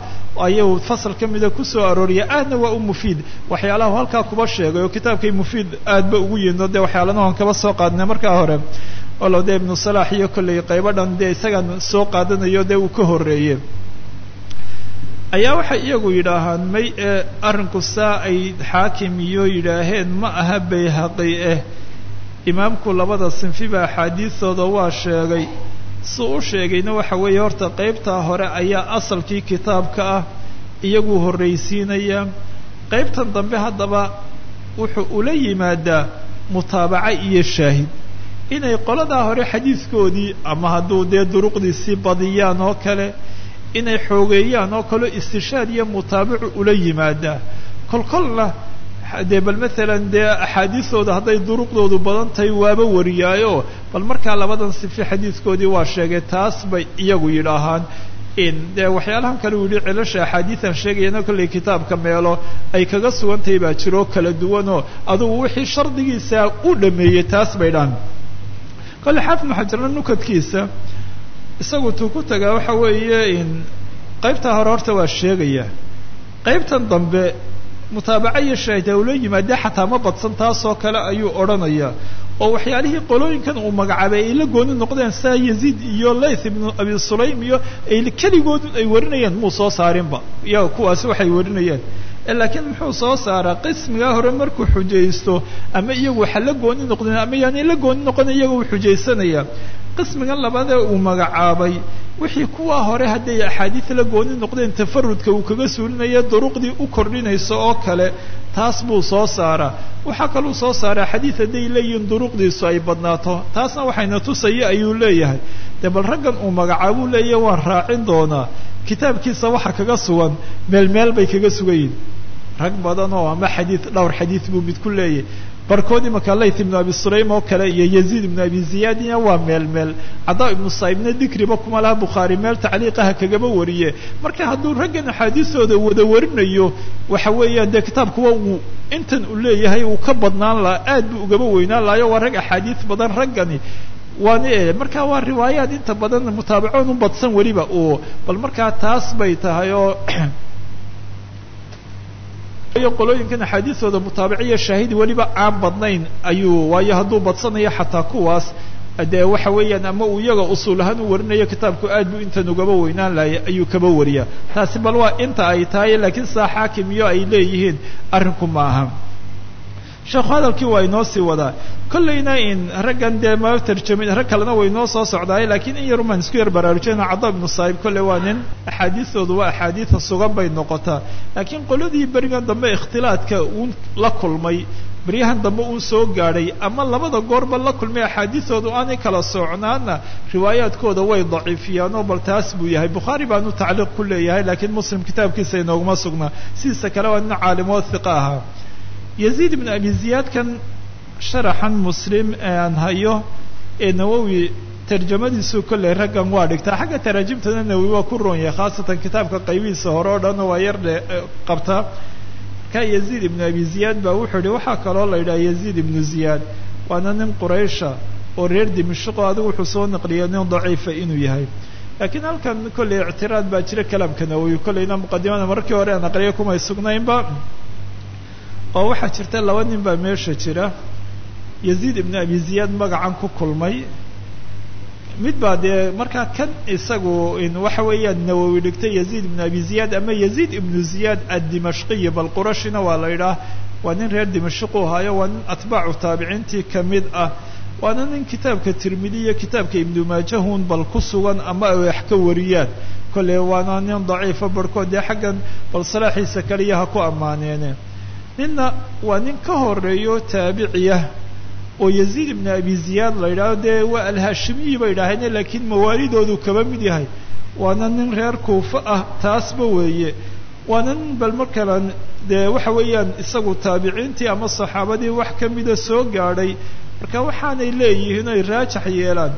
ayuu fasal ka mida ku soo arooriya aadna waa u mufiid. Waxyaalaha halkaa kuba sheegay oo kitaabkay mufiid aadba ugu yiino dee waxyaalanahan kaba soo qaadnay markaa hore. Olo dee ibnu salaax iyo kollay qaybo dhan dee isagan soo qaadanayo dee uu ka horreeye ayaa waxay iyagu yidhaahaan may ee arrinku saa ay xaakim iyo yidhaaheen ma aha bayhaqi eh imaamku labada sinfiba axaadiistooda waa sheegay. Suu u sheegayna waxa weeye horta qaybtaa hore ayaa asalkii kitaabka ah iyaguu horraysiinaya. Qaybtan dambe haddaba wuxuu ula yimaadaa mutaabaca iyo shaahid. Inay qoladaa hore xadiidkoodii ama hadduu dee duruqdiisii badiyaan oo kale inay xoogeeyaan oo kaleo istishaad iyo mutaabacu ula yimaadaa kolkolna dee bal maalan dee axaadiistooda hadday duruqdoodu badan tahay waaba wariyaayo bal markaa labadan sifi xadiidkoodii waa sheegay taas bay iyagu yidhaahaan. Dee waxyaalahan kale uu yihi celasha axaadiidan sheegayana kollay kitaabka meelo ay kaga sugan tahay baa jiro kala duwanoo adugu wixii shardigiisa u dhameeyey taas bay dhahan kolle xaafid maxajarna nukadkiisa isagu tuu ku tagaa waxa weeye qaybtaa hore horta waa sheegaya. Qaybtan dambe mutaabaca iyo shaahid hawlo yimaadee xataa ma badsan taasoo kale ayuu odhanaya. Oo waxyaalihii qolooyinkan uu magacaabay ay la gooni noqdeen saa yaziid iyo layth ibnu abi sulaym iyo ay keligood ay warinayeen muu soo saarinba. Iyaga kuwaasi waxay warinayeen laakiin muxuu soo saaraa qismigaa hore markuu xujaysto ama iyagu waxa la gooni noqdeen ama yaanay la gooni noqon iyaga uu xujaysanaya. Qismigan labadee uu magacaabay. Wixii kuwaa hore hadday axaadiid la gooni noqdeen tafarudka uu kaga suulinaya duruqdii u kordhinayso oo kale taas buu soo saaraa. Waxaa kaluu soo saaraa xadiid hadday leeyihiin duruqdiisu ay badnaato. Taasna waxayna tusaya ayuu leeyahay. Dee raggan uu magacaabuu leeyahay waan raacin doonaa. Kitaabkiisa waxa kaga sugan meel meel bay kaga sugan rag badan oo ama xadiid dhowr xadiid buu mid ku leeyahay barkood imaka layth ibnu abi sulaym oo kale iyo yaziid ibnu abi ziyaadina waa meel meel. Cadaa ibnu saibna dikriba kuma laha bukhaari meel tacliiqaha kagaba wariye. Marka hadduu raggan axaadiistooda wada warinayo waxa weeyaan dee kitaabkuwa uu intan uu leeyahay uu ka badnaan laha aad buu ugaba weynaan lahayo waa rag axaadiis badan raggani. Waana marka waa riwaayaad inta badan mutaabacoon u badsan weliba uu bal markaa taas bay tahay oo <clears throat> qolooyinkan axaadiistooda mutaabiciya shaahidi weliba aan badnayn ayuu waayo hadduu badsanayo xataa kuwaas dee waxa weeyaan ama uu iyaga usuul ahaan u warinayo kitaabku aad buu intan ugaba weynaan lahay ayuu kaba wariyaa. Taasi bal waa inta ay tahay laakiin saa xaakim iyo ay leeyihiin arrinku ma aha sheekhu hadalkii waa inoo sii wadaa. Kollayna in raggan dee ma tarjami rag kalena way inoo soo socdaay laakiin in yarumaan isku yar baraarujina cada ibnu saa'ib kolley waa nin axaadiistoodu waa axaadiida sugan bay noqotaa. Laakiin qoladii berigan dambe ikhtilaadka uu la kulmay beryahan dambe uu soo gaadhay ama labada goorba la kulmay axaadiistoodu aanay kala socnaana riwaayaadkooda way daciifiyaan oo bal taas buu yahay. Bukhaari baanu tacliiq ku leeyahay laakiin muslim kitaabkiisa inooguma sugnaa sidiisa kale waa nin caalimo hiqa ahaa yaziid ibn abi ziyaadkan sharaxan muslim ee aan hayo ee nawowi tarjamadiisu kolley raggan waa dhigtaa. Xagga taraajimtana nawowi waa ku roon yahay khaasatan kitaabka qaybihiisa hore oo dhanna waa yar dhe qabtaa marka yaziid ibnu abi ziyaad baa wuxuu yihi waxaa kaloo la yidhaha yaziid ibnu ziyaad waana nin quraysha oo reer dimashqo adigu wuxuu soo naqliyay nin daciifa inuu yahay. Laakiin halkan kolley ictiraad baa jira kalaamka nawowi kolleyna muqadimada markii hore aan aqriya kumay sugnaynba oo waxaa jirta laba nin baa meesha jira. Yaziid ibnu abi ziyaad magacan ku kulmay. Mid baa dee markaa kan isagu waxa weeyaan nawowi dhigtay yaziid ibnu abi ziyaad ama yaziid ibnu ziyaad addimashqiyi bal qurashina waa la yidhaah waa nin reer dimashqu ahaayo waa nin atbaacu taabiciintii ka mid ah waana nin kitaabka tirmidi iyo kitaabka ibnu maajahun bal ku sugan ama ay wax ka wariyaan. Kolley waana nin daciifa barhkood dee xaggan bal salaaxiisa kaliya ha ku ammaaneene ninna waa nin ka horeeyo taabiciyah oo yaziid ibnu abi ziyaad la yidhahdo dee waa alhaashimiyi bay idhaaheen laakiin mawaalidoodu kaba mid yahay. Waana nin reer kuufa ah taasba weeye. Waana nin bal markalan dee waxa weeyaan isagu taabiciintii ama saxaabadii wax ka mida soo gaadhay. Marka waxaanay leeyihiin oy raajax yeelaan.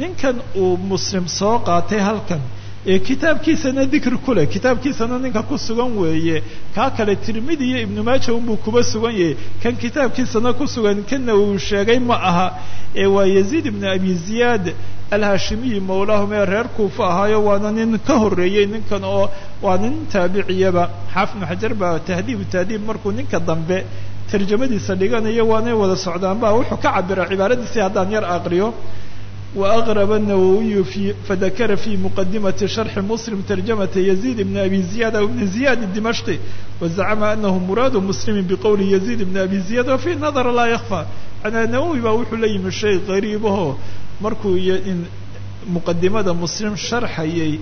Ninkan uu muslim soo qaatay halkan kitaabkiisana dikri ku leh kitaabkiisana ninka ku sugan weeye kaa kale tirmidi iyo ibnu maaja unbuu kuba sugan yahay kan kitaabkiisana ku sugan kana uu sheegay ma aha ee waa yaziid ibnu abi ziyaad alhaashimiyi mawlaahum ee reer kuufa ahaayo waana nin ka horreeyey ninkan oo waa nin taabiciyaba xaafid ibnu xajar baa tahdiibu tahdiib markuu ninka dambe. Tarjamadiisa dhiganayo waanay wada socdaan ba wuxuu ka cabira cibaaradiisii haddaan yar aqriyo وأغرب النووي في فذكر في مقدمة شرح مسلم ترجمة يزيد بن أبي زياد أو بن زياد الدمشقي وزعم أنه مراد مسلم بقول يزيد بن أبي زياد وفي النظر لا يخفى أنا النووي بقول لي من شيء غريب هو مركو إن muqadimada muslim sharxayay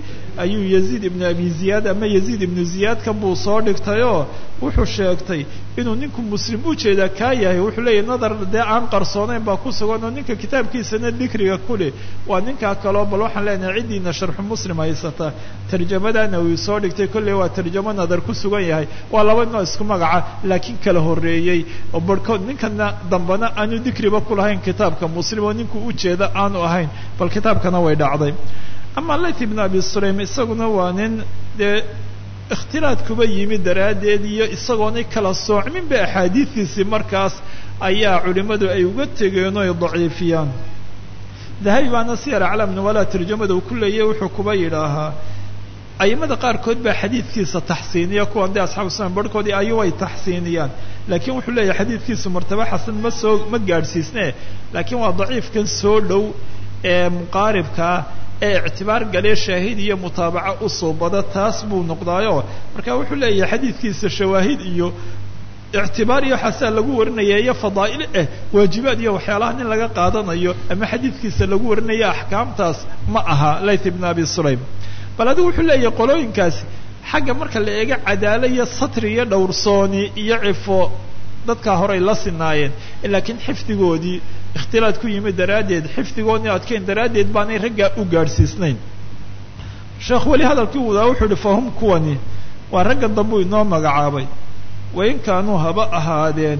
ayuu yaziid ibnu abi ziyaad ama yaziid ibnu ziyaadka buu soo dhigtayoo wuxuu sheegtay inuu ninku muslim u jeedaa kaa yahay wuxuu leeyahy nadar dee aan qarsoonayn baa ku sugan ninka kitaabkiisana dikriga kuleh waa ninkaa kaloo bal waxaan leenahay ciddiina sharxu muslim haysata. Tarjamadana uu soo dhigtay kolley waa tarjamo nadar ku sugan yahay. Waa laba noo isku magaca laakiin kala horreeyey. Oo barhkood ninkana dambana aanu dikriba ku lahayn kitaabka muslim oo ninkuu ujeeda aanu ahayn. Bal kitaabkana way dhacday. Ama layt ibn abi sulaym isaguna waa nin dee ikhtilaad kuba yimid daraaddeed iyo isagoonay kala soocminba axaadiidiisii markaas ayaa culimmadu ay uga tegeen oo ay daciifiyaan. Dahabi baana siyar aclaamna walaa tarjamada uu ku leeyahy wuxuu kuba yidhaahaa aimada qaarkood baa xadiidkiisa taxsiiniya kuwan dee asxabu sunan barhkoodii ayu ay taxsiiniyaan. Laakiin wuxuu leeyahay xadiidkiisu martaba xasan ma soo ma gaadhsiisne laakiin waa daciifkan soo dhow ee muqaaribkaa ee ictibaar galee shaahid iyo mutaabaco u suubada taas buu noqdaayo. Marka wuxuu leeyahay xadiidkiisa shawaahid iyo ictibaar iyo waxaasaa lagu warinaya iyo fadaa'il eh waajibaad iyo waxyaalaha nin laga qaadanayo ama xadiidkiisa lagu warinaya axkaamtaas ma aha layth ibn abi sulaym. Bal adigu wuxuu leeyahay qolooyinkaasi xagga marka la eego cadaalo iyo satri iyo dhowrsooni iyo cifo dadkaa horey la sinaayeen laakiin xifdigoodii ikhtilaad ku yimid daraaddeed xifdigoodii adkeyn daraaddeed baanay raggaa u gaadhsiisnayn sheekh weli hadalkii wadaa wuxuu ihi fahum kuwani waa raggan dambuu inoo magacaabay wain kaanuu haba ahaadeen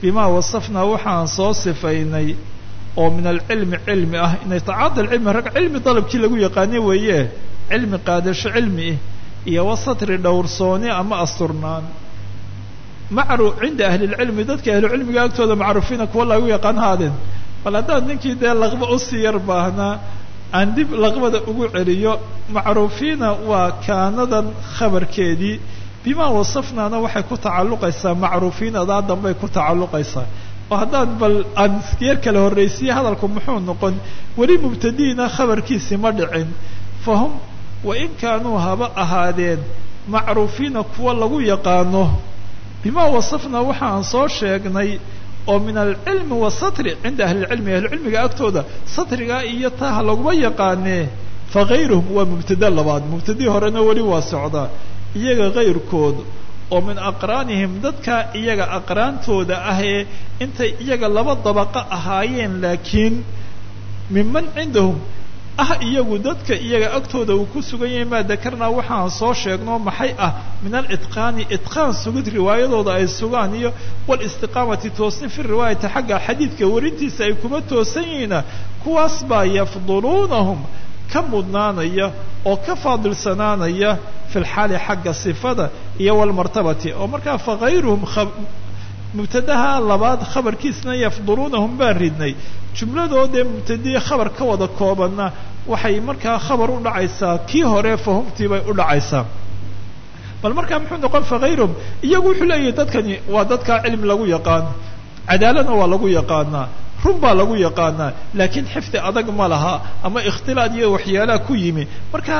bimaa wasafnaa waxaan soo sifaynay oo min alcilmi cilmi ah inay tacaada alcilmi rag cilmi dalabkii lagu yaqaanay weeye cilmi qaadasho cilmi ah iyo wasatri dhowrsooni ama asturnaan macru cinda ahli lcilmi dadka ahlucilmiga agtooda macruufiina kuwa lagu yaqaan haadeen bal haddaad ninkii dee laqba u sii yar baahnaa aan dib laqbada ugu celiyo macruufiina waa kaanadan khabarkeedii. Bimaa wasafnaana waxay ku tacalluqaysaa macruufiinadaa dambay ku tacalluqaysaa. Oo haddaan bal aan iskayar kala horraysiye hadalku muxuu noqon weli mubtadiina khabarkiisii ma dhicin. Fahum wain kaanuu haba ahaadeen macruufiina kuwa lagu yaqaano bimaa wasafnaa waxaan soo sheegnay oo min alcilmi wasatri cinda ahlilcilmi ahlucilmiga agtooda satrigaa iyo taha laguma yaqaanee fagayruhum waa mubtada labaad. Mubtadii horena weli waa socdaa iyaga kayrkood oo min aqraanihim dadka iyaga aqraantooda ah ee intay iyaga laba dabaqo ahaayeen laakiin minman cindahum ah iyagu dadka iyaga agtooda uu ku sugan yahay maa dakarnaa waxaan soo sheegno maxay ah min alitqaani itqaan sugid riwaayadooda ay sugaan iyo walistiqaamati toosnin fi riwaayati xagga xadiidka warintiisa ay kuma toosan yihiina kuwaas baa yafduluunahum ka mudnaanaya oo ka faadilsanaanaya fi lxaali xagga sifada iyo walmartabati oo markaa fakayruhum mubtadaha labaad khabarkiisna yafduluunahum baan ridnay. Jumladoodee mubtadii khabar ka wada koobanna waxay markaa khabar u dhacaysaa kii hore fahumtii bay u dhacaysaa. Bal markaa muxuu noqon fakayruhum iyagu wuxuu leeyahay dadkani waa dadkaa cilmi lagu yaqaano cadaaladna waa lagu yaqaanaa run baa lagu yaqaanaa laakiin xifdi adag ma laha ama ikhtilaad iyo waxyaalaha ku yimi. Marka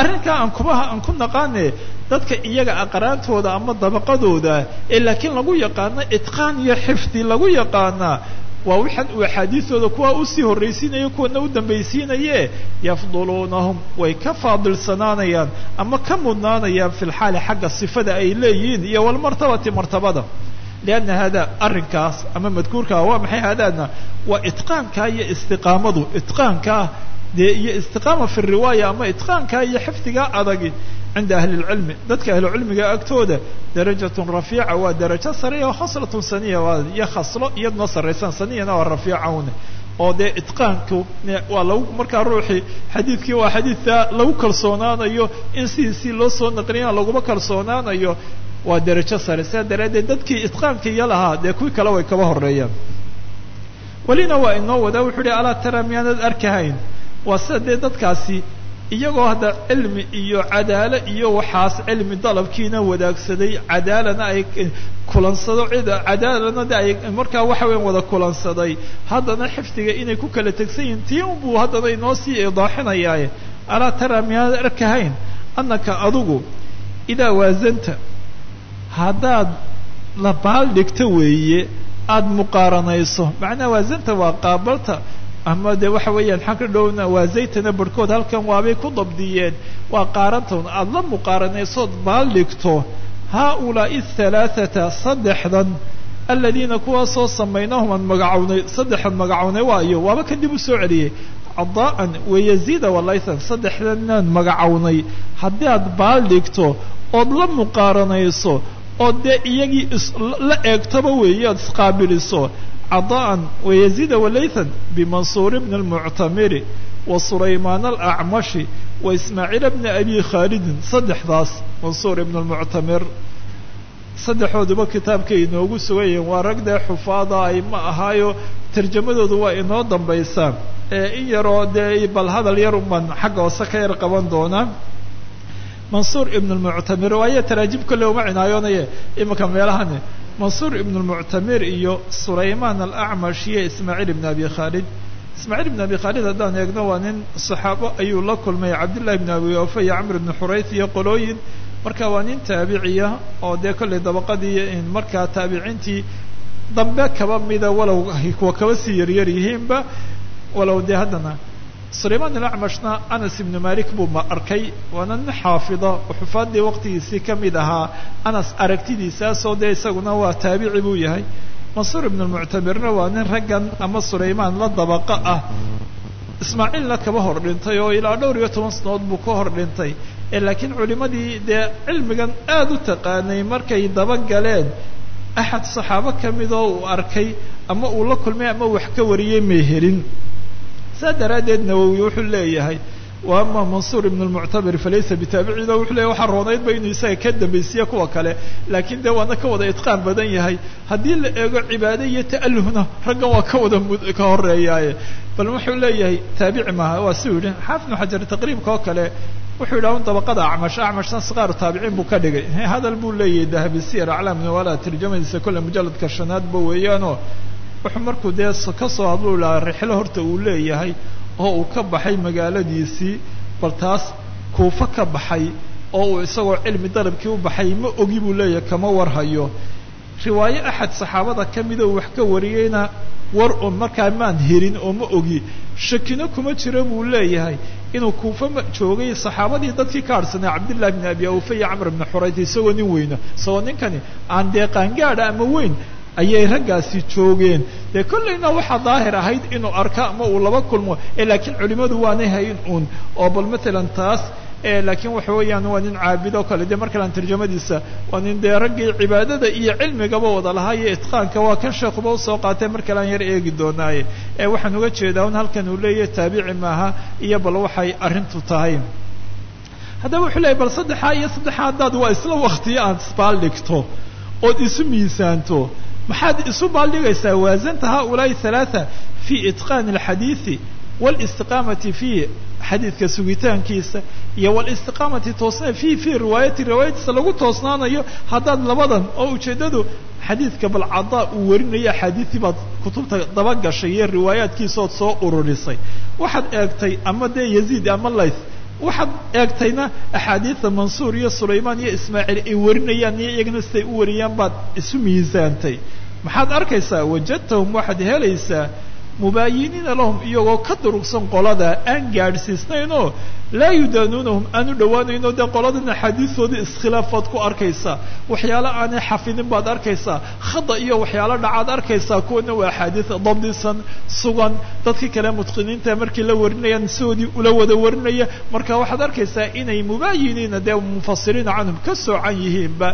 arrinkaa aan kubaha aan ku naqaane dadka iyaga aqraantooda ama dabaqadooda ee laakiin lagu yaqaano itqaan iyo xifdi lagu yaqaanaa waa waxaan uu axaadiistooda kuwa u sii horraysiinayo kuwana u dambaysiinaye yafduluunahum way ka faadilsanaanayaan ama ka mudnaanayaan fi lxaali xagga sifada ay leeyihiin iyo walmartabati martabada. Lianna hada arrinkaas ama madkuurkaa waa maxay hadaadna waa itqaankaa iyo istiqaamadu. Itqaankaa dee iyo istiqaama fi riwaaya ama itqaankaa iyo xifdigaa adagi cinda ahli lcilmi dadka ahlucilmiga agtooda darajatun rafiica waa darajo sareya khaslatun saniya iyo khaslo iyaduna sarraysan saniyana waa rafiicaune oo dee itqaanku waa lagu markaa ruuxii xadiidkii waa xadiidka lagu kalsoonaanayo in sidiisii loo soo naqliya laguma kalsoonaanayo waa darajo sare. Sidaa daraaddeed dadkii itqaanka iyo lahaa dee kuwii kale way kaba horeeyaan welina waa inoo wadaa wuxuu uhi alaa tara miyaanad arkahayn waa sida dee dadkaasi iyagoo hadda cilmi iyo cadaalo iyo waxaas cilmi dalabkiina wadaagsaday cadaalana ay kulansado cid cadaalana ay markaa waxa weyan wada kulansaday. Haddana xifdiga inay ku kala tegsan yihiin tii unbuu haddana inoo sii idaaxinayaaye alaa tara miyaanad arkahayn? Annaka adigu idaa waasanta haddaad la baal dhigto weeye aada muqaaranayso. Macnaha waasanta waa qaabalta ama de waxa weeyaan xagga dhowna waa zaytana barhkood halkan waabay ku dabdiyeen. Waa qaarantan aada la baal dhigto. Haa-ulaa'i halaathata saddexdan aladiina kuwaasoo samaynahum aan magacownay saddexan magacownay waayo waaba kan dib u soo celiyey. Cadaa'an wayaziida walaythan saddexdanaan magacownay. Haddii aad baal dhigto ood la muqaaranayso ood dee iyagii isla eegtaba weeye oad isqaabiliso cadaa'an wayaziida walaythan bimansuur bni almuctamiri wa sulaymaan alacmashi wa ismaaciil bni abi khaalidin saddexdaas mansuur ibn almuctamir saddexooduba kitaabkay inoogu sugayihiin waa rag dee xufaada ay ma ahaayo tarjamadoodu waa inoo dambaysaa in yaroo dee bal hadal yar uman xagga hoose ka yar qaban doonaa mansuur ibn lmuctamir waayo taraajib kolle uma cinaayoonaya iminka meelahani mansuur ibn lmuctamir iyo sulaymaan alacmash iyo ismaaciil ibn abi khaalid ismaaciil ibn abi khaalid haddaan eegno waa nin saxaabo ayuu la kulmay. Cabdillahi ibn abi wafa iyo camr ibn xurayth iyo qolooyin marka waa nin taabiciya oo dee kollay dabaqadii markaa taabiciintii dambe kaba mida walow kuwa kaba sii yaryar yihiinba walow dee haddana sulaymaan alacmashna anas ibnu malik buu ma arkay waana nin xaafida oo xufaadii waqtigiisii ka mid ahaa anas aragtidiisaasoo dee isaguna waa taabici buu yahay mansuur ibn lmuctamirna waa nin raggan ama sulaymaan la dabaqa ah ismaaciilna kaba hor dhintay oo ilaa dhowr iyo toban sanood buu ka hor dhintay laakiin culimadii dee cilmigan aada u taqaanay markay daba galeen axad saxaabo ka midoo uu arkay ama uu la kulmay ama wax ka wariyey may saa daraaddeed nawowi wuxuu leeyahay wa ama mansuur ibn lmuctamir falaysa bitaabiciin o wuxuu leeyahy waxaa roonaydba inuu isaga ka dambaysiye kuwa kale laakiin dee waana ka wada itqaan badan yahay. Haddii la eego cibaade iyo ta'aluhna raggan waa ka wada ka horeeyaaye bal wuxuu leeyahay taabici maaha waa siuu yihi xaafid ibnu xajar taqriibka oo kale wuxuu yidhaha un dabaqada acmash acmashna sqaaru taabiciin buu ka dhigay. Hadal buu leeyahay dahabi siyar aclaam nawala tarjamadiisa kolle mujalladka shanaadba weeyaanoo wuxuu markuu dee ka soo hadluu lahaa rixlo horta uu leeyahay oo uu ka baxay magaaladiisii bal taas kuufo ka baxay oo uu isagoo cilmi dalabkii u baxay ma ogi buu leeyahay kama warhayo riwaayo axad saxaabada ka mida uu wax ka wariyeyna war un markaa maan helin oo ma ogi. Shakino kuma jiro buu leeyahay. Inuu kuufo joogay saxaabadii dadkii ka hadhsanay cabdillahi bni abi awfa iyo camr bni xurayt isagoo nin weyna. Isagoo ninkani aan dee qaangaadha ama weyn ayay raggaasi joogeen. Dee kollayna waxaa daahir ahayd inuu arko ama uu laba kulmo laakiin culimadu waanay hayn uun. Oo bal matalan taas laakiin waxa weeyaan waa nin caabidoo kale. Dee markalaan tarjamadiisa waa nin dee raggii cibaadada iyo cilmigaba wada lahaa iyo itqaanka waa kan sheekuba u soo qaatee mar kalean yar eegi doonaaye. Waxaan uga jeedaa un halkan uu leeyahay taabici maaha iyo bal waxay arrintu tahay. Haddaba wuxuu leeyay bal saddexaa iyo saddexaa haddaad waa isla waktiyo aad isbaal dhigto ood isu miisaanto maxaad isu baaldhigaysaa waasanta haulaai halaatha fii itqaani alxadiidi walistiqaamati fii xadiidka sugitaankiisa iyo walistiqaamati toosna fii fii riwaayati riwaayadiisa lagu toosnaanayo haddaad labadan oo ujeeddadu xadiidka bal cadaa uu warinayo axaadiidtii baad kutubta daba gashay iyo riwaayaadkiisaood soo ururisay. Waxaad eegtay ama dee yaziid ama layth waxaad eegtayna axaadiida mansuur iyo sulaymaan iyo ismaaciil ay warinayaan iyo iyagana siday u wariyaan baad isu miisaantay. Maxaad arkaysaa wajadtahum waxaad helaysaa mubaayiniina lahum iyagoo ka durugsan qolada aan gaadhsiisnaynoo laa yudaanuunahum aan u dhowaanayno. Dee qoladan axaadiistoodii iskhilaafaad ku arkaysaa waxyaalo aanay xafidin baad arkaysaa khada iyo waxyaalo dhacaad arkaysaa kuwana waa axaadiid dabdisan sugan. Dadkii kale mutqiniinta markii la warinayaan sidoodii ula wada warinaya marka waxaad arkaysaa inay mubaayiniina dee mufasiriina canhum ka soocan yihiinba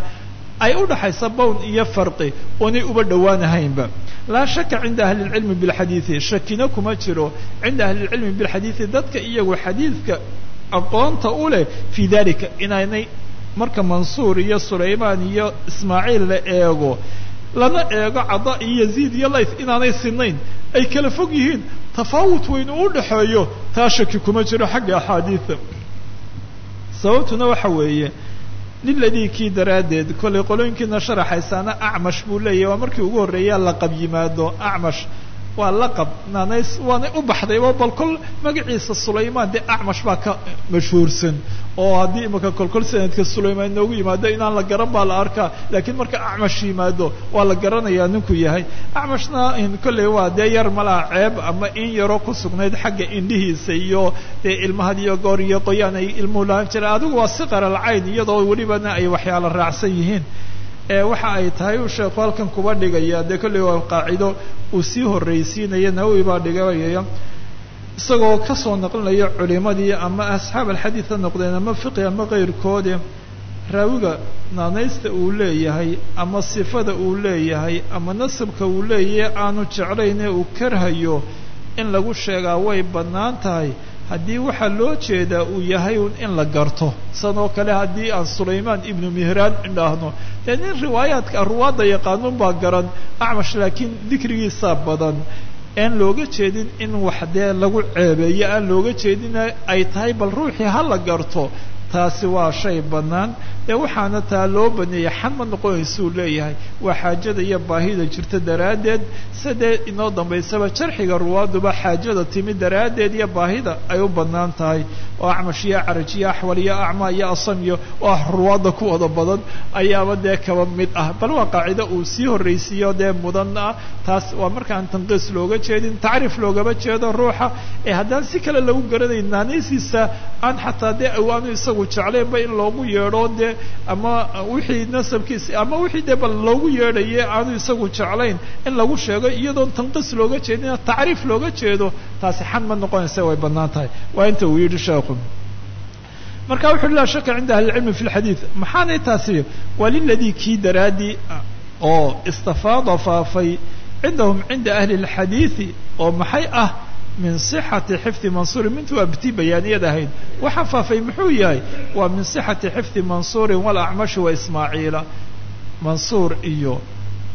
ay u dhaxaysa bown iyo farqi oonay uba dhowaanahaynba laa shaka cinda ahli lcilmi bilxadiidi shakina kuma jiro. Cinda ahli lcilmi bilxadiidi dadka iyagu xadiidka aqoonta u leh fii dalika inaanay marka mansuur iyo sulaymaan iyo ismaaciil la eego lana eego cada iyo yaziid iyo layth inaanay sinayn ay kala fog yihiin tafaawut weyn uu dhexeeyo taa shaki kuma jiro xagga axaadiida sababtuna waxa weeye liladii kii daraaddeed kollay qolooyinkiina sharaxaysaana acmash buu leeyahy waa markii ugu horreeyaa laqab yimaado acmash waa laqab. Naanays waanay u baxdayba bal kol magaciisa sulaymaan dee acmash baa ka mashhuursan. Oo haddii imaka kolkol sanadka sulaymaan inoogu yimaado inaan la garan baa la arkaa. Laakiin marka acmash yimaado waa la garanayaa ninku yahay. Acmashna kolley waa dee yar malaa ceeb ama in yaroo ku sugnayd xagga indhihiisa iyo dee ilmahad iyo goor iyo qoyaan ay ilmuhu lahaan jireen adigu waa siqar alcayn iyadoo welibana ay waxyaala raacsan yihiin waxa ay tahay uu sheekhu halkan kuba dhigaya dee kolley waa qaacido uu sii horraysiinaya nawowi baa dhigaya. Isagoo ka soo naqlinaya culimadii ama asxaab alxadiid ha noqdeen ama fiqi ama keyrkoode raawiga naanaysta uu leeyahay ama sifada uu leeyahay ama nasabka uu leeyahay aanu jeclayne uu karhayo in lagu sheegaa way bannaan tahay. Haddii waxaa loo jeedaa uu yahay in la garto. San oo kale haddii aan sulaymaan ibnu mihraan idhaahno dee nin riwaayaadka ruwaadda yaqaanuun baa garan acmash laakiin dikrigiisaa badan. Aan looga jeedin in wax dee lagu ceebeeyo aan looga jeedin ay tahay bal ruuxii ha la garto taasi waa shay bannaan. Ee waxaana taa loo baneeyay xan ma noqonaysuu leeyahay. Waa xaajada iyo baahida jirta daraaddeed. Sidee inoo dambaysaba jarxiga ruwaaduba xaajada timi daraaddeed iyo baahida ay u bannaan tahay. Oo acmash iyo caraj iyo axwal iyo acmaa iyo asam iyo oo ruwaadda ku wada badan ayaaba dee kaba mid ah. Bal waa qaacido uu sii horraysiiyo dee mudan ah. Taas waa markaan tanqiis looga jeedin tacriif loogama jeedo ruuxa. Ee haddaan si kale lagu garanayn naanaysiisa aan xataa dee awaanu isagu jeclaynba in loogu yeedho dee ama wixii nasabkiisa ama wixii dee loogu yeedhaye aanu isagu jeclayn in lagu sheego iyadoon tanqis looga jeedin tacriif looga jeedo taasi xan ma noqonaysa way bannaan tahay. Waa inta uu yidhi sheekhu marka wuxu uhi laa shaka cinda ahli lcilmi fi lxadiid maxaanay taasi waa kii daraadii oo istafaada faafay cindahum cinda ahli اlxadiidi oo maxay ah min صxati xifdi mansuuri mintu waa bti bayaaniyad ahayd waxaa faafay muxuu yahay? Waa min صxati xifdi mansuuri walacmashi wa ismaaciila. Mansuur iyo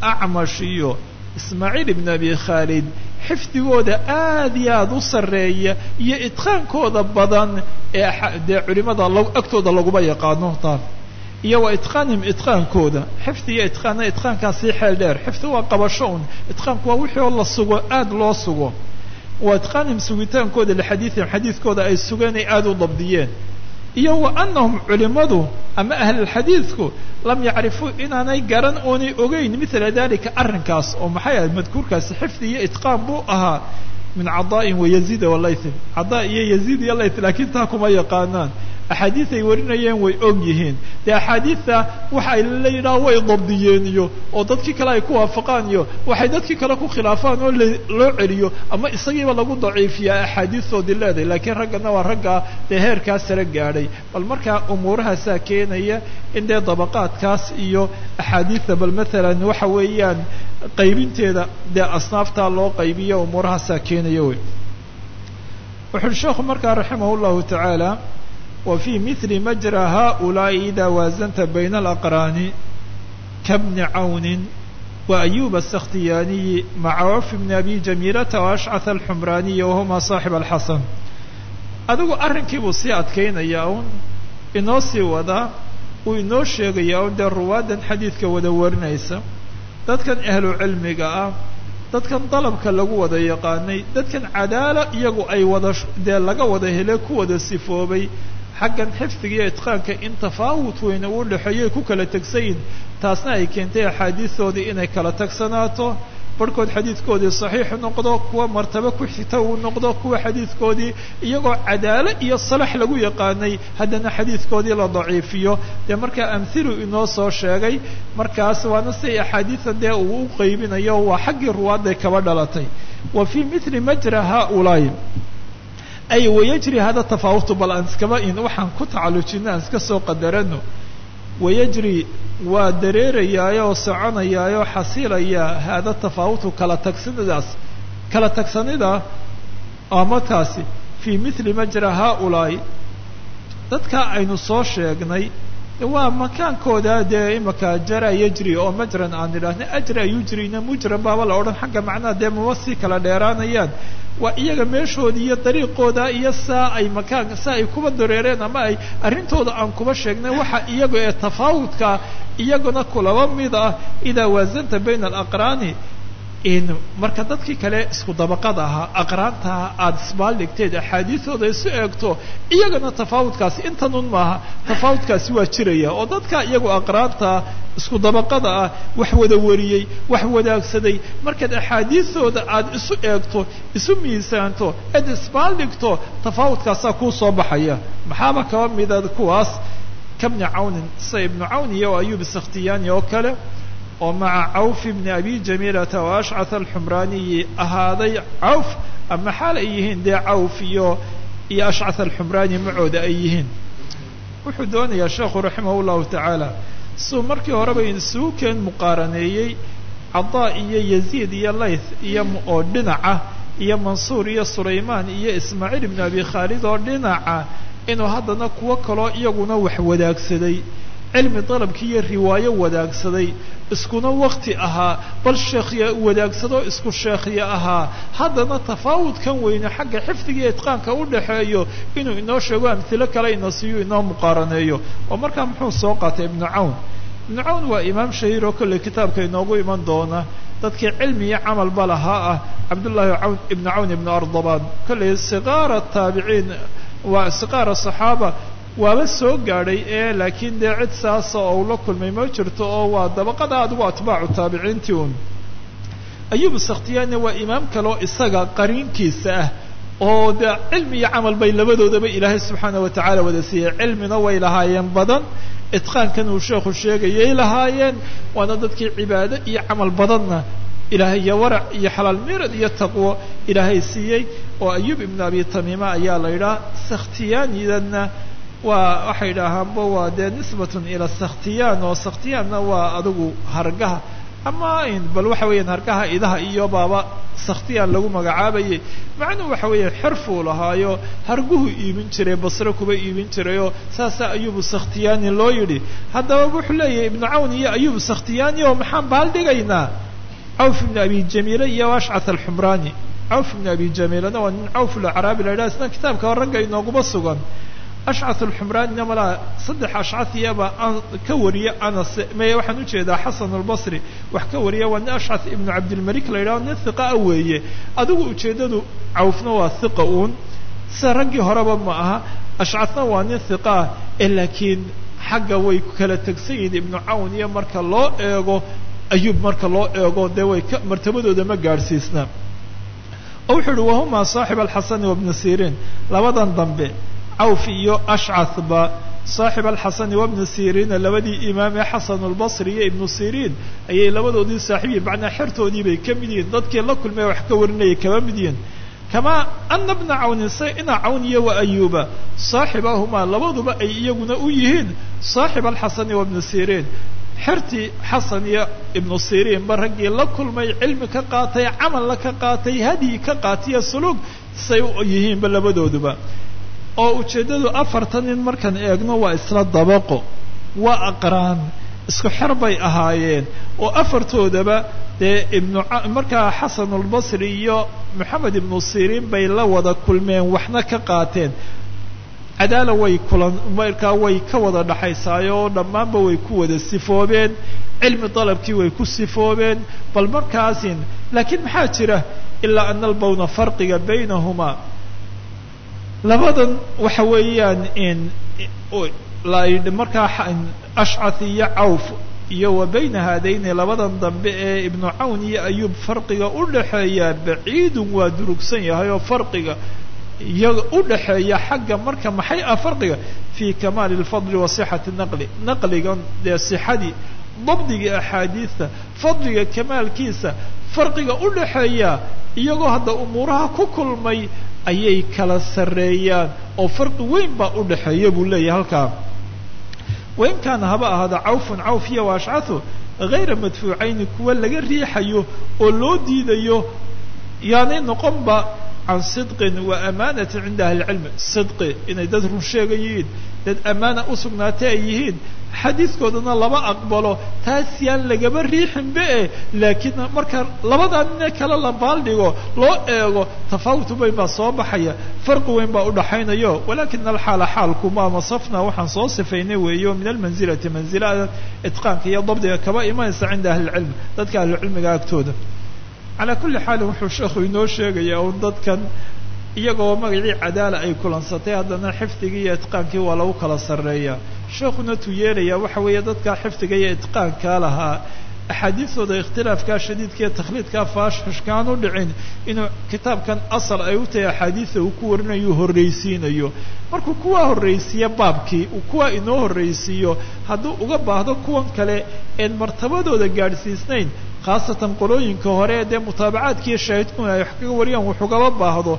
acmash iyo ismaaciil ibn abi khaalid xifdigooda aad iyo aada u sarreeya iyo idqaankooda badan ee dee culimada laguma yaqaano taan. Iyo wa itqaanihim itqaankooda xifdi iyo itqaanna itqaankaasii xeel dheer. Xifdi waa qabasho un itqaanku waa oo la sugo aada loo sugo wa itqaanihim sugitaankooda lixadiidihim xadiidkooda ay sugeen ay aada u dabdiyeen. Iyo wa anahum culimadu ama ahlulxadiidku lam yacrifuu inaanay garan oonay ogeyn mila dalika arrinkaas oo maxay ahayd madkuurkaasi xifdi iyo itqaan buu ahaa min cadaain wayaziida walaythin cadaa iyo yaziid iyo layth laakiin taa kuma yaqaanaan axaadiid ay warinayeen way og yihiin. Dee axaadiidta waxa la yidhaha way dabdiyeen iyo oo dadkii kale ay ku waafaqaan iyo waxay dadkii kale ku khilaafaan oo loo celiyo ama isagiiba lagu daciifiyaa axaadiistoodii leedahay laakiin raggana waa raggaa dee heerkaa sare gaadhay. Bal markaa umuurahaasaa keenaya in dee dabaqaadkaas iyo axaadiidta bal matalan waxa weeyaan qaybinteeda dee asnaaftaa loo qaybiyo umuurahaasaa keenaya wey wuxuui sheekhu markaa raximah llahu tacaala wa fii mili majra haa'ulaa'i idaa waazanta bayna alaqraani kabni cawnin wa ayuba asakhtiyaaniyi maca waf bni abi jamiilata wa ashcatha alxumraaniya wahuma saaxib alxasan adigu arrinkii buu sii adkaynayaa uun inoo sii wadaa uu inoo sheegayaa un dee ruwaadan xadiidka wada warinaysa dadkan ahlu cilmiga ah dadkan dalabka lagu wada yaqaanay dadkan cadaala iyagu ay wada dee laga wada hele ku wada sifoobay xaggan xifdiga iyo itqaanka in tafaawut weyne uu dhexeeyay ku kala tegsayin taasna ay keentay axaadiistoodii inay kala tagsanaato. Barhkood xadiidkoodii saxiix noqdo kuwa martabo ku xigta uu noqdo kuwa xadiidkoodii iyagoo cadaalo iyo salax lagu yaqaanay haddana xadiidkoodii la daciifiyo. Dee markaa amhilu inoo soo sheegay markaas waana siday axaadiida dee uu u qaybinayo waa xaggii ruwaadday kaba dhalatay. Wa fii mithli majra haulaai ay wayajri hada tafaawutu bal aan iskaba in waxaan ku tacallujino aan iska soo qadarano wayajri waa dareerayaayoo soconayaayoo xasilayaa haada tafaawutu kala tagsanidaas kala tagsanida amakaasi fii mithli majra haulaai dadka aynu soo sheegnay waa makaankooda dee imaka jara yajri oo majran aan idhaahna ajra yujrina mujran baaba la odhan xagga macnaha dee mama sii kala dheeraanayaan. Waa iyaga meeshoodii iyo dariiqooda iyo saa ay makaanka saa ay kuba dareereen ama ay arrintooda aan kuba sheegnay waxa iyaga ee tafaawudka iyaguna kulaba mid ah idaa waasanta bayna alaqraani marka dadkii kale isku dabaqada ahaa aqraantaha aada isbaaldhigteed axaadiisooda isu eegto iyagana tafaawudkaasi intanun maaha tafaawudkaasi waa jiraya. Oo dadka iyagu aqraantaa isku dabaqada ah wax wada wariyey wax wadaagsaday markaad axaadiisooda aada isu eegto isu miisaanto aad isbaaldhigto tafaawudkaasaa kuu soo baxaya. Maxaaba kaba mida kuwaas? Kabni cawnin sida ibnu cawn iyo ayub sakhtiyaani oo kale oo maca cawf bni abi jamiilata wa ashcat alxumraaniyi ahaaday cawf ama xaal ay yihiin dee cawf iyo iyo ashcat alxumraani macooda ay yihiin. Wuxuu doonayaa sheekhu raximah llahu tacaala suu markii horeba isugu keen muqaaraneeyey cadaa iyo yaziid iyo layth iyo oo dhinaca iyo mansuur iyo sulaymaan iyo ismaaciil ibnu abi khaalid oo dhinaca inuu haddana kuwo kaloo iyaguna wax wadaagsaday cilmi dalabkii iyo riwaayo wadaagsaday iskuna wakti ahaa bal sheekhya wadaagsado isku sheekhya ahaa. Haddana tafaawudkan weyne xagga xifdiga itqaanka u dhaxeeyo inuu inoo sheego amhilo kale ina siiyo inoo muqaaraneeyo. Oo markaa muxuu soo qaatay ibnu cawn. Ibnu cawn waa imaam shahiir oo kolley kitaabka inoogu iman doona. Dadkii cilmi iyo camalba lahaa ah cabdullaahi cawn ibnu cawn ibnu ardabaan. Kolley siqaara taabiciin waa siqaara saxaaba waaba soo gaadhay ee laakiin dee cid saasa oo ula kulmay ma jirto oo waa dabaqada adigu atbaacu taabiciintii un ayubu sakhtiyaani waa imaam kaleo isaga qariinkiisa ah oo dee cilmi iyo camal bay labadoodaba ilaahay subxaana wa tacaala wada siiyey. Cilmina way lahaayeen badan itqaankan uu sheekhu sheegayay lahaayeen waana dadkii cibaado iyo camal badanna ilaahay iyo warac iyo xalaal mirad iyo taqwo ilaahay siiyey. Oo ayub ibnu abi tamiima ayaa la yidhaha sakhtiyaanidanna waa waxay idhaahaanba waa dee nisbatun ila sakhtiyaan oo sakhtiyaanna waa adigu hargaha. Ama bal waxa weeyaan hargaha idaha iyo baaba sakhtiyaan lagu magacaabayay. Macnuhu waxa weeye xirfuu lahaayo harguhu iibin jiray basre kuba iibin jirayoo saasaa ayubu sakhtiyaani loo yidhi. Haddaba wuxuu leeyahay ibnu cawn iyo ayubu sakhtiyaani oo maxaan baaldhigaynaa cawf ibnu abi jamiile iyo ashcat alxumraani cawf ibnu abi jamiilena waa nin cawf lacraabi la yidhaha isna kitaabka ragga inooguma sugan ashcat alxumraanina malaa saddex ashcatiyaba an ka wariya anas maya waxaan u jeedaa xasan albasri wax ka wariya waa nin ashcat ibnu cabdilmalik la yidhaho nin hiqa a weeye adigu ujeeddadu cawfna waa hiqa uun sida raggii horeba ma aha ashcatna waa nin hiqa ah ee laakiin xagga way kala tegsan yihiin ibnu cawn iyo marka loo eego ayub marka loo eego dee way ka martabadooda ma gaadhsiisna oo wuxuu uhi wahuma saaxib alxasani wabni siriin labadan dambe cawf iyo ashcathba saaxib alxasani wabni siriina labadii imaam ee xasan albasri iyo ibnu siriin ayay labadoodii saaxiibiyi macnaa xertoodii bay ka mid yihiin. Dadkii la kulmay wax ka warinayay kaba mid yihiin. Kamaa ana bna cawnin se ina cawn iyo wa ayuba saaxibahumaa labaduba ay iyaguna u yihiin saaxib alxasani wabni siriin xertii xasan iyo ibnu siriinba raggii la kulmay cilmi ka qaatay camalna ka qaatay hadyi ka qaatiya suluug say yihiinba labadooduba oo ujeeddadu afartan nin markaan eegno waa isla dabaqo waa aqraan isku xer bay ahaayeen. oo afartoodaba dee ibnu markaa xasan albasri iyo moxamed ibnu siriin bay la wada kulmeen waxna ka qaateen. Cadaala way kulan markaa way ka wada dhaxaysaayo oo dhammaanba way ku wada sifoobeen cilmi dalabkii way ku sifoobeen. Bal markaasin laakiin maxaa jira? Ilaa ana albawna farqiga baynahumaa labadan waxa weeyaan markaa ashcath iyo cawf iyo wa bayna haadayni labadan dambe ee ibnu cawn iyo ayuub farqiga u dhaxeeya baciidun waa durugsan yahay oo farqiga iyaga u dhaxeeya xagga marka maxay ah farqiga? Fii kamaali lfadli wa sixati naqli. Naqligan dee sixadii dabdigii axaadiista fadliga kamaalkiisa farqiga u dhaxeeya iyagoo hadda umuuraha ku kulmay ayay kala sarreeyaan. Oo farqi weyn baa u dhaxeeya buu leeyahay halkaa wain kaana haba ahaada cawfun cawf iyo wa ashcathu hayra madfuucayni kuwa laga riixayo oo loo diidayo yaanay noqonba can sidqin wa amaanatin cinda ahli lcilmi sidqi inay dad run sheegayihiin dad ammaana u sugnaatay ay yihiin xadiiskoodana lama aqbalo taas yaan lagaba riixinba e laakiin marka labadaa nine kale la baaldhigo loo eego tafaawut weyn baa soo baxaya farqi weyn baa udhaxaynayo walakina alxaala xaalku maa masafna waxaan soo sifaynay weeyo min almanzilati manzilada itqaanka iyo dabdiga kaba imanaysa cinda ahli lcilm dadka ahlucilmiga agtooda. Calaa kulli xaalin wuxuu sheekhu inoo sheegayaa un dadkan iyagoo magacii cadaala ay kulansatay haddana xifdigii iyo itqaankii waa lagu kala sarreeyaa sheekhuna tuu yeelayaa waxa weeye dadkaa xifdiga iyo itqaankaa lahaa axaadiistooda ikhtilaafkaa shadiidkaiyo takhliidkaa faashashkaan u dhicin inuu kitaabkan asal ay u tahay axaadiista uu ku warinayo horraysiinayo. Markuu kuwaa horraysiiyo baabkii uu kuwaa inoo horraysiiyo hadduu uga baahdo kuwan kale een martabadooda gaadhsiisnayn khaasatan qolooyinka hore ee dee mutaabacaadkiiyo shaahidkuna ay wax kaga wariyaan wuxugaba baahdo.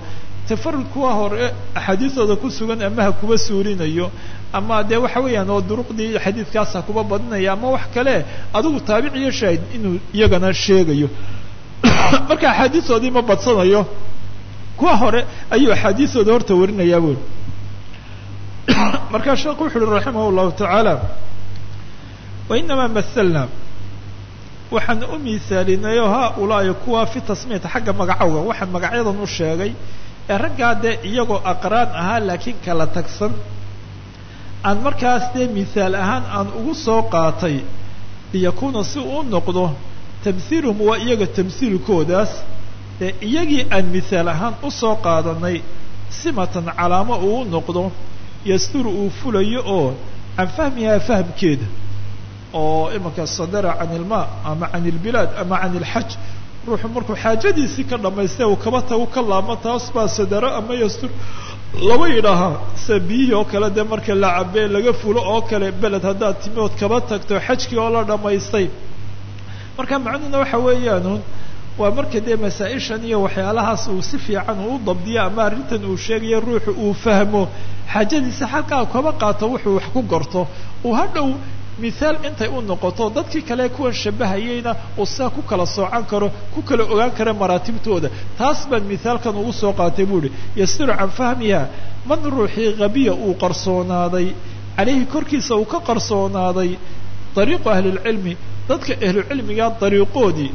Tafarud kuwa hore axaadiistooda ku sugan ama ha kuba suurinayo ama dee waxa weeyaan oo duruqdii xadiidkaas ha kuba badinaya ama wax kale adigu taabic iyo inuu iyagana sheegayo. <coughs> Marka axaadiistoodii ma badsanayo kuwa hore ayuu axaadiistooda horta warinayaa buuri <coughs> markaa sheekhu wuxu uhi raximah llahu tacaala wainamaa mahalna waxaan u miisaalinayo haa-ulaa'i kuwa fi tasmiyata xagga magacowga. Waxaan magacyadan u sheegay ee raggaa dee iyagoo aqraan ahaa laakiin kala tagsan aan markaas dee misaal ahaan aan ugu soo qaatay liyakuuna si uu u noqdo tamhiiluhum waa iyaga tamhiilkoodaas dee iyagii aan misaal ahaan u soo qaadanay simatan calaamo uu u noqdo yasturu uu fulayo oo can fahmihaa fahamkeeda oo imanka sadara can ilmaa ama can ilbilaad ama can ilxaj ruuxu markuu xaajadiisii ka dhamaystay uu kaba tagu ka laamo taas baa sadaro ama yastur laba yidhaahaa sida biyihii oo kale dee marka la cabee laga fulo oo kale beled haddaad timi ood kaba tagto xajkii oo la dhamaystay marka macnuhuna waxa weeyaanuun waa marka dee masaa-ishan iyo waxyaalahaas uu si fiican uu dabdiyo ama arrintan uu sheegayo ruuxu uu fahmo xaajadiisa xalkaa kaba qaato wuxuu wax ku garto uu hadhow mihaal intay u noqoto dadkii kale kuwan shabahayeyna uu sidaa ku kala soocan karo ku kala ogaan kara maraatibtooda taas baan mihaalkan ugu soo qaatay buu ihi yasiru can fahmiha man ruuxii habiya uu qarsoonaaday? Calayhi korkiisa uu ka qarsoonaaday? Dariiqu ahlilcilmi dadka ahlucilmiga dariiqoodii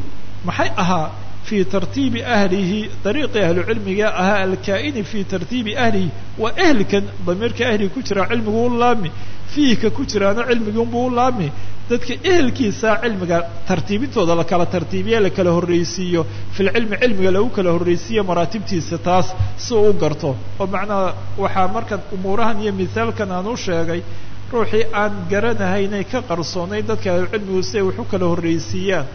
maxay ahaa fii tartiibi ahlihi? Dariiqii ahlucilmiga ahaa alkaa-ini fii tartiibi ahlihi waa ehelkan damiirka ahlihi ku jira cilmigu u laami fiihka ku jiraana cilmigunbuu u laami. Dadka ehelkiisa cilmiga tartiibintooda la kala tartiibiye la kala horraysiiyo. Filcilmi cilmiga lagu kala horraysiiyo maraatibtiisa taas si uu u garto. Oo macnaha waxaa markan umuurahan iyo mithaalkan aan u sheegay ruuxii aan garanahaynay ka qarsoonay dadka ahlucilmigu si ay wax u kala horraysiiyaan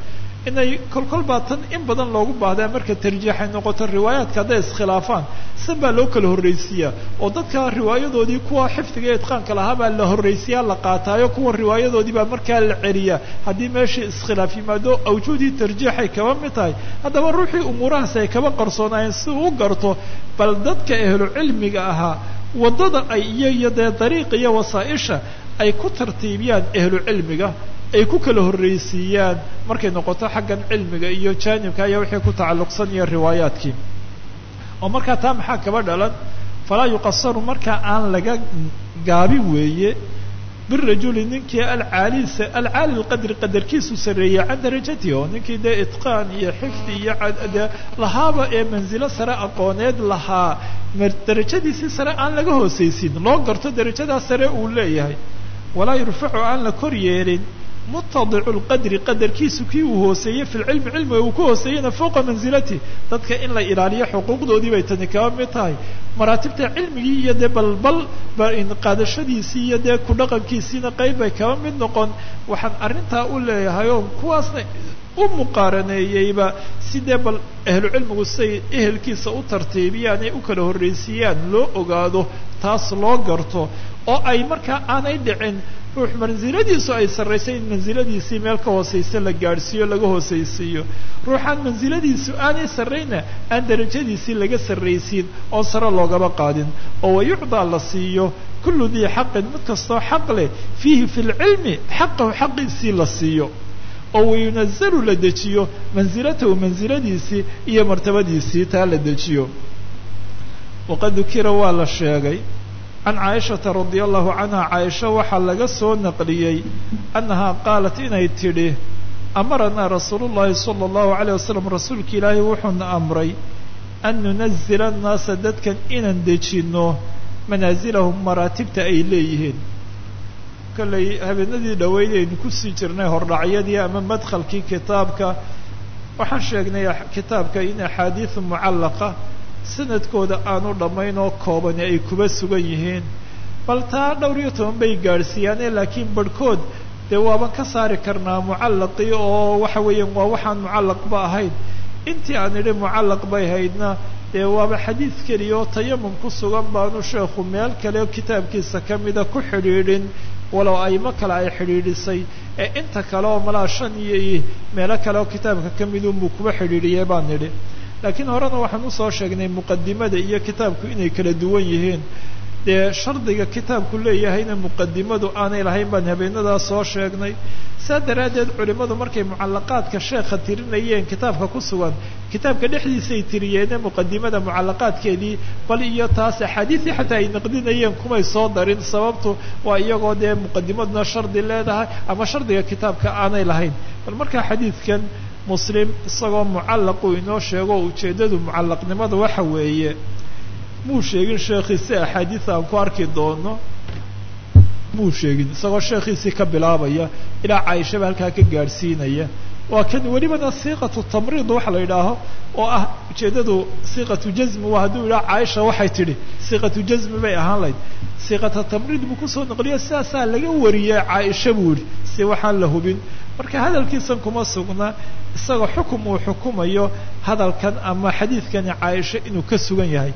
inay kolkol baa in badan loogu baahdaa marka tarjiixay noqoto riwaayaadka hadday iskhilaafaan san baa loo kala horraysiiyaa. Oo dadka riwaayadoodii kuwa xifdiga itqaanka lahaa baa la horraysiyaa la qaataayo kuwa riwaayadoodii baa markaa la celiyaa. Haddii meeshii iskhilaaf yimaado awjuudii tarjiixay kaba mid tahay. Haddaba ruuxii umuurahaas ay kaba qarsoonaayeen si uu u garto bal dadka ahlu cilmiga ahaa waddada ay iyo iyo dee dariiq iyo wasaa-isha ay ku tartiibiyaan ahlu cilmiga ay ku kala horraysiiyaan markay noqoto xaggan cilmiga iyo jaanibka ayaa wixii ku tacalluqsan iyo riwaayaadkii. Oo markaa taa maxaa kaba dhalan? Falaa yuqasaru markaa aan laga gaabin weeye birajuli ninkii alcaalisa alcaali lqadri qadarkiisu sarreeyey can darajatihi oo ninkii dee itqaan iyo xifdi iyo de lahaaba ee manzilo sare aqooneed lahaa darajadiisii sare aan laga hoosaysin loo garto darajadaa sare uu leeyahay. Walaa yurfacu aan la kor yeelin mutadicu lqadri qadarkiisu kii uu hooseeyey fi lcilmi cilmiga uu ku hooseeyeyna fowqa manzilati. Dadka in la ilaaliyo xuquuqdoodii bay tani kaba mid tahay. Maraatibta cilmigii iyo dee balbal qaadashadiisii iyo dee ku dhaqankiisiina qayb bay kaba mid noqon. Waxaan arrintaa u leeyahay oo kuwaasna u muqaaraneeyeyba si dee bal ahlu cilmigu siay ehelkiisa u tartiibiyaan ay u kala horraysiiyaan loo ogaado taas loo garto oo ay markaa aanay dhicin ruux mansiladiisu ay sarraysay in mansiladiisii meel ka hoosaysa la gaadhsiiyo laga hoosaysiiyo. Ruuxaan mansiladiisu aanay sarrayna aan darajadiisii laga sarraysiin oo sare loogaba qaadin. Oo wayucdaa la siiyo kullu dii xaqin mid kastoo xaq leh fiihi fi lcilmi xaqahu xaqiisii la siiyo. Oo wayunazalu la dejiyo mansilatahu mansiladiisii iyo martabadiisii taa la dejiyo. Waqad dukira waa la sheegay can caaishata radia allahu canha caaisha waxaa laga soo naqliyey annahaa qaalat inay tidhi amaranaa rasuulu llahi sala allahu alayh wasalam rasuulka ilaahay wuxuuna amray an nunazila annaasa dadkan inaan dejinno manaasilahum maraatibta ay leeyihiin kollay habeenadii dhaweyd aynu ku sii jirnay hordhacyadii ama madkhalkii kitaabka waxaan sheegnay kitaabka in axaadiidu mucallaqa sanadkooda aanu dhammayn oo koobani ay kuba sugan yihiin bal taa dhowr iyo toban bay gaadhsiiyaane laakiin barhkood dee waaban ka saari karnaa mucallaqii oo waxa weeyaan waa waxaan mucallaqba ahayn intii aan idhi mucallaq bay haydna dee waaba xadiid keliya oo tayamum ku sugan baanu sheekhu meel kale kitaabkiisa ka mida ku xidhiidhin walow aymo kale ay xidhiidhisay ee inta kale oo malaa shan iyo meelo kale oo kitaabka ka midunbuu kuba xidhiidhiyay baan nidhi laakiin horena waxaan u soo sheegnay muqadimada iyo kitaabku inay kala duwan yihiin. Dee shardiga kitaabku leeyahayna muqadimadu aanay lahayn baan habeenadaa soo sheegnay. Saa daraaddeed culimmadu markay mucallaqaadka sheekha tirinayeen kitaabka ku sugan kitaabka dhexdiisay tiriyeene muqadimada mucallaqaadkeedii bal iyo taas axaadiisii xataa ay naqdinayeen kumay soo darin sababtu waa iyagoo dee muqadimaduna shardi leedahay ama shardiga kitaabka aanay lahayn. Bal markaa xadiidkan muslim isagoo mucallaqu inoo sheego ujeeddadu mucallaqnimada waxa weeye muu sheegin sheekhiisi axaadiis aan ku arki doono? Muu sheegin isagoo sheekhiisii ka bilaabaya ilaa caaishaba halkaa ka gaadhsiinaya waa kan welibana siiqatu tamriid waxa la yidhaaho oo ah ujeeddadu siiqatu jazmi waa hadduu yidhaha caaisha waxay tidhi siiqatu jazmi bay ahaan lahayd. Siiqata tamriid buu ku soo noqliyo sidaasaa laga wariyay caaisha buu yihi si waxaan la hubin. Marka hadalkiisan kuma sugna isagoo xukum uu xukumayo hadalkan ama xadiidkani caaisha inuu ka sugan yahay.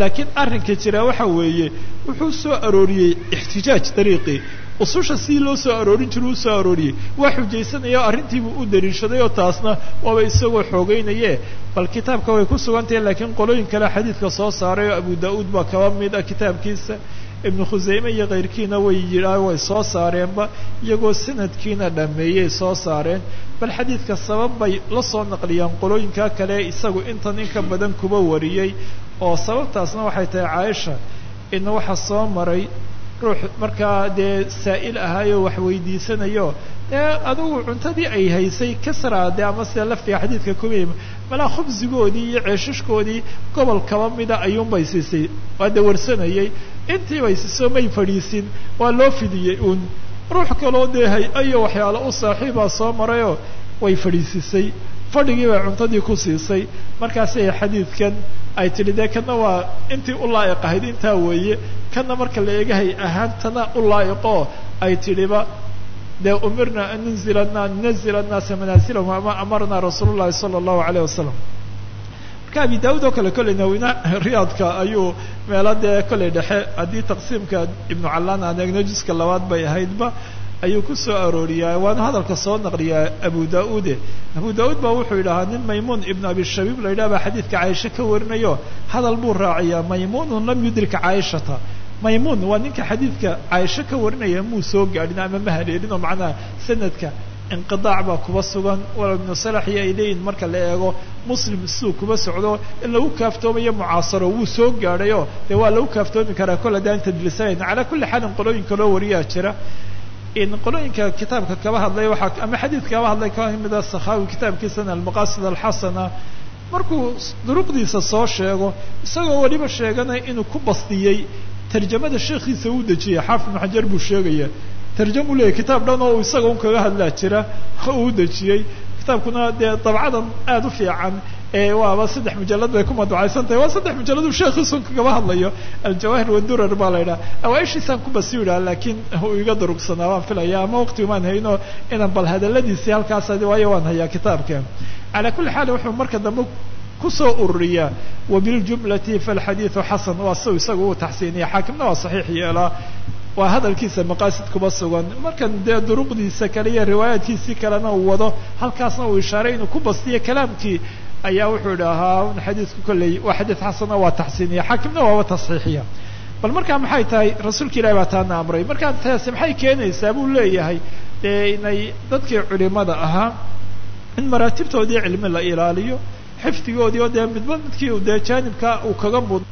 Laakiin arrinka jira waxa weeye wuxuu soo arooriyey ixtijaaj dariiqii ususha sidii loo soo aroorin jira uu soo arooriyey waa xujaysanaya arrintiibuu u daliishaday oo taasna waaba isagoo xoogeynaye bal kitaabka way ku sugan tahay laakiin qolooyin kale xadiidka soo saaray oo abu da'uud baa kaba mid ah kitaabkiisa. Ibnu khusayme iyo kayrkiina way yidhaa way soo saareenba. Iyagoo sanadkiina dhameeyey soo saareen. Bal xadiidka sabab bay la soo naqliyaan qolooyinka kale isagu intan in ka badan kuba wariyey. Oo sababtaasna waxay tahay caaisha in waxa soo maray ruux markaa dee saa'il ahaayo wax weydiisanayo dee adugu cuntadii ay haysay kasraa dee ama sida laftiga xadiidka kubayma malaa khubsigoodii iyo ceeshashkoodii gobol kaba mida ayuunbay siisay waa dawarsanayay. Intii bay siisoo may fadhiisin waa loo fidiyey uun. Ruux kaloo dee hay'ayo waxyaalo u saaxiibaa soo marayoo way fadhiisisay fadhigii bay cuntadii ku siisay. Markaasay xadiidkan ay tidhi dee kana waa intii u laa'iq ahayd intaa weeye kana marka la eegahay ahaantana u laa'iqoo ay tidhiba dee umirna an nunazila annaasa manaasilahum ama amarna rasuulu llahi sala allahu alayh wasalam marka abi daawud oo kale kolley nawina riyaadka ayuu meelo dee kolley dhexe. Haddii taqsiimka ibnu callaan aan eegno juska labaad bay ahaydba ayuu ku soo arooriyaa waana hadalka soo naqliyaa abu da'uude abu da'uud baa wuxuu yidhahaa nin maymuun ibnu abi shabiib la yidhah baa xadiidka caaisha ka warinayo. Hadal buu raaciyaa maymuunun lam yudrika caaishata. Maymuun waa ninka xadiidka caaisho ka warinaya muu soo gaadhin ama ma haleelin oo macnaha sanadka inqidaac baa kuba sugan walow ibnu salax iyo ay leeyihiin marka la eego muslim siduu kuba socdo in lagu kaaftoomayo mucaasaro wuu soo gaadhayoo dee waa lagu kaaftoomi karaa kol haddaan tadlisayn calaa kulli xaalin qolooyinka loo wariyaa jira qolooyinka kitaabka kaba hadlay waxaa ama xadiidka kaba hadlay ka mida sakhawi kitaabkiisana almaqasid alxasana. Markuu duruqdiisa soo sheego isagoo weliba sheeganaya inuu ku bastiyey tarjamada sheekhiisa uu dejiyay xaafid ibnu xajar buu sheegaya tarjamu leeyahy kitaab dhan oo isaga un kaga hadlaa jira <laughs> uu dejiyey. Kitaabkuna dee dabcadan aada u fiican waaba saddex mujalad bay ku madbacaysan tahay waa saddex mujaladu sheekhiisun kagaba hadlayo. Aljawaahir wadurar baa la yidhaha. Awaaishiisaan ku basi yidhaha laakiin iga durugsanaa waan filaya ama waqti umaan hayno inaan bal hadaladiisii halkaas waayo waan hayaa kitaabka calaa kulli xaal wuxuu marka dambe ku soo ururiyaa wabiljumlati falxadiidu xasan. Waa siu isaga uu taxsiiniya xaakimna waa saxiix yeelaa. Waa hadalkiisa maqaasid kuba sugan. Markan dee duruqdiisa kale iyo riwaayaadkiisii kalena uu wado halkaasna uu ishaaray inuu ku bastiyo kalaamkii ayaa wuxuu idhahaa xadiidku kolley waa xadiid xasana waa taxsiiniya xaakimna waaba tasxiixiya bal markaa maxay tahay rasuulka ilahi baa taana amray. Markaa taasi maxay keenaysaa buu leeyahay dee inay dadkii culimada ahaa in maraatibtoodii cilmi la ilaaliyo xifdigoodii oo dee midba midkii dee jaanibka uu kaga mud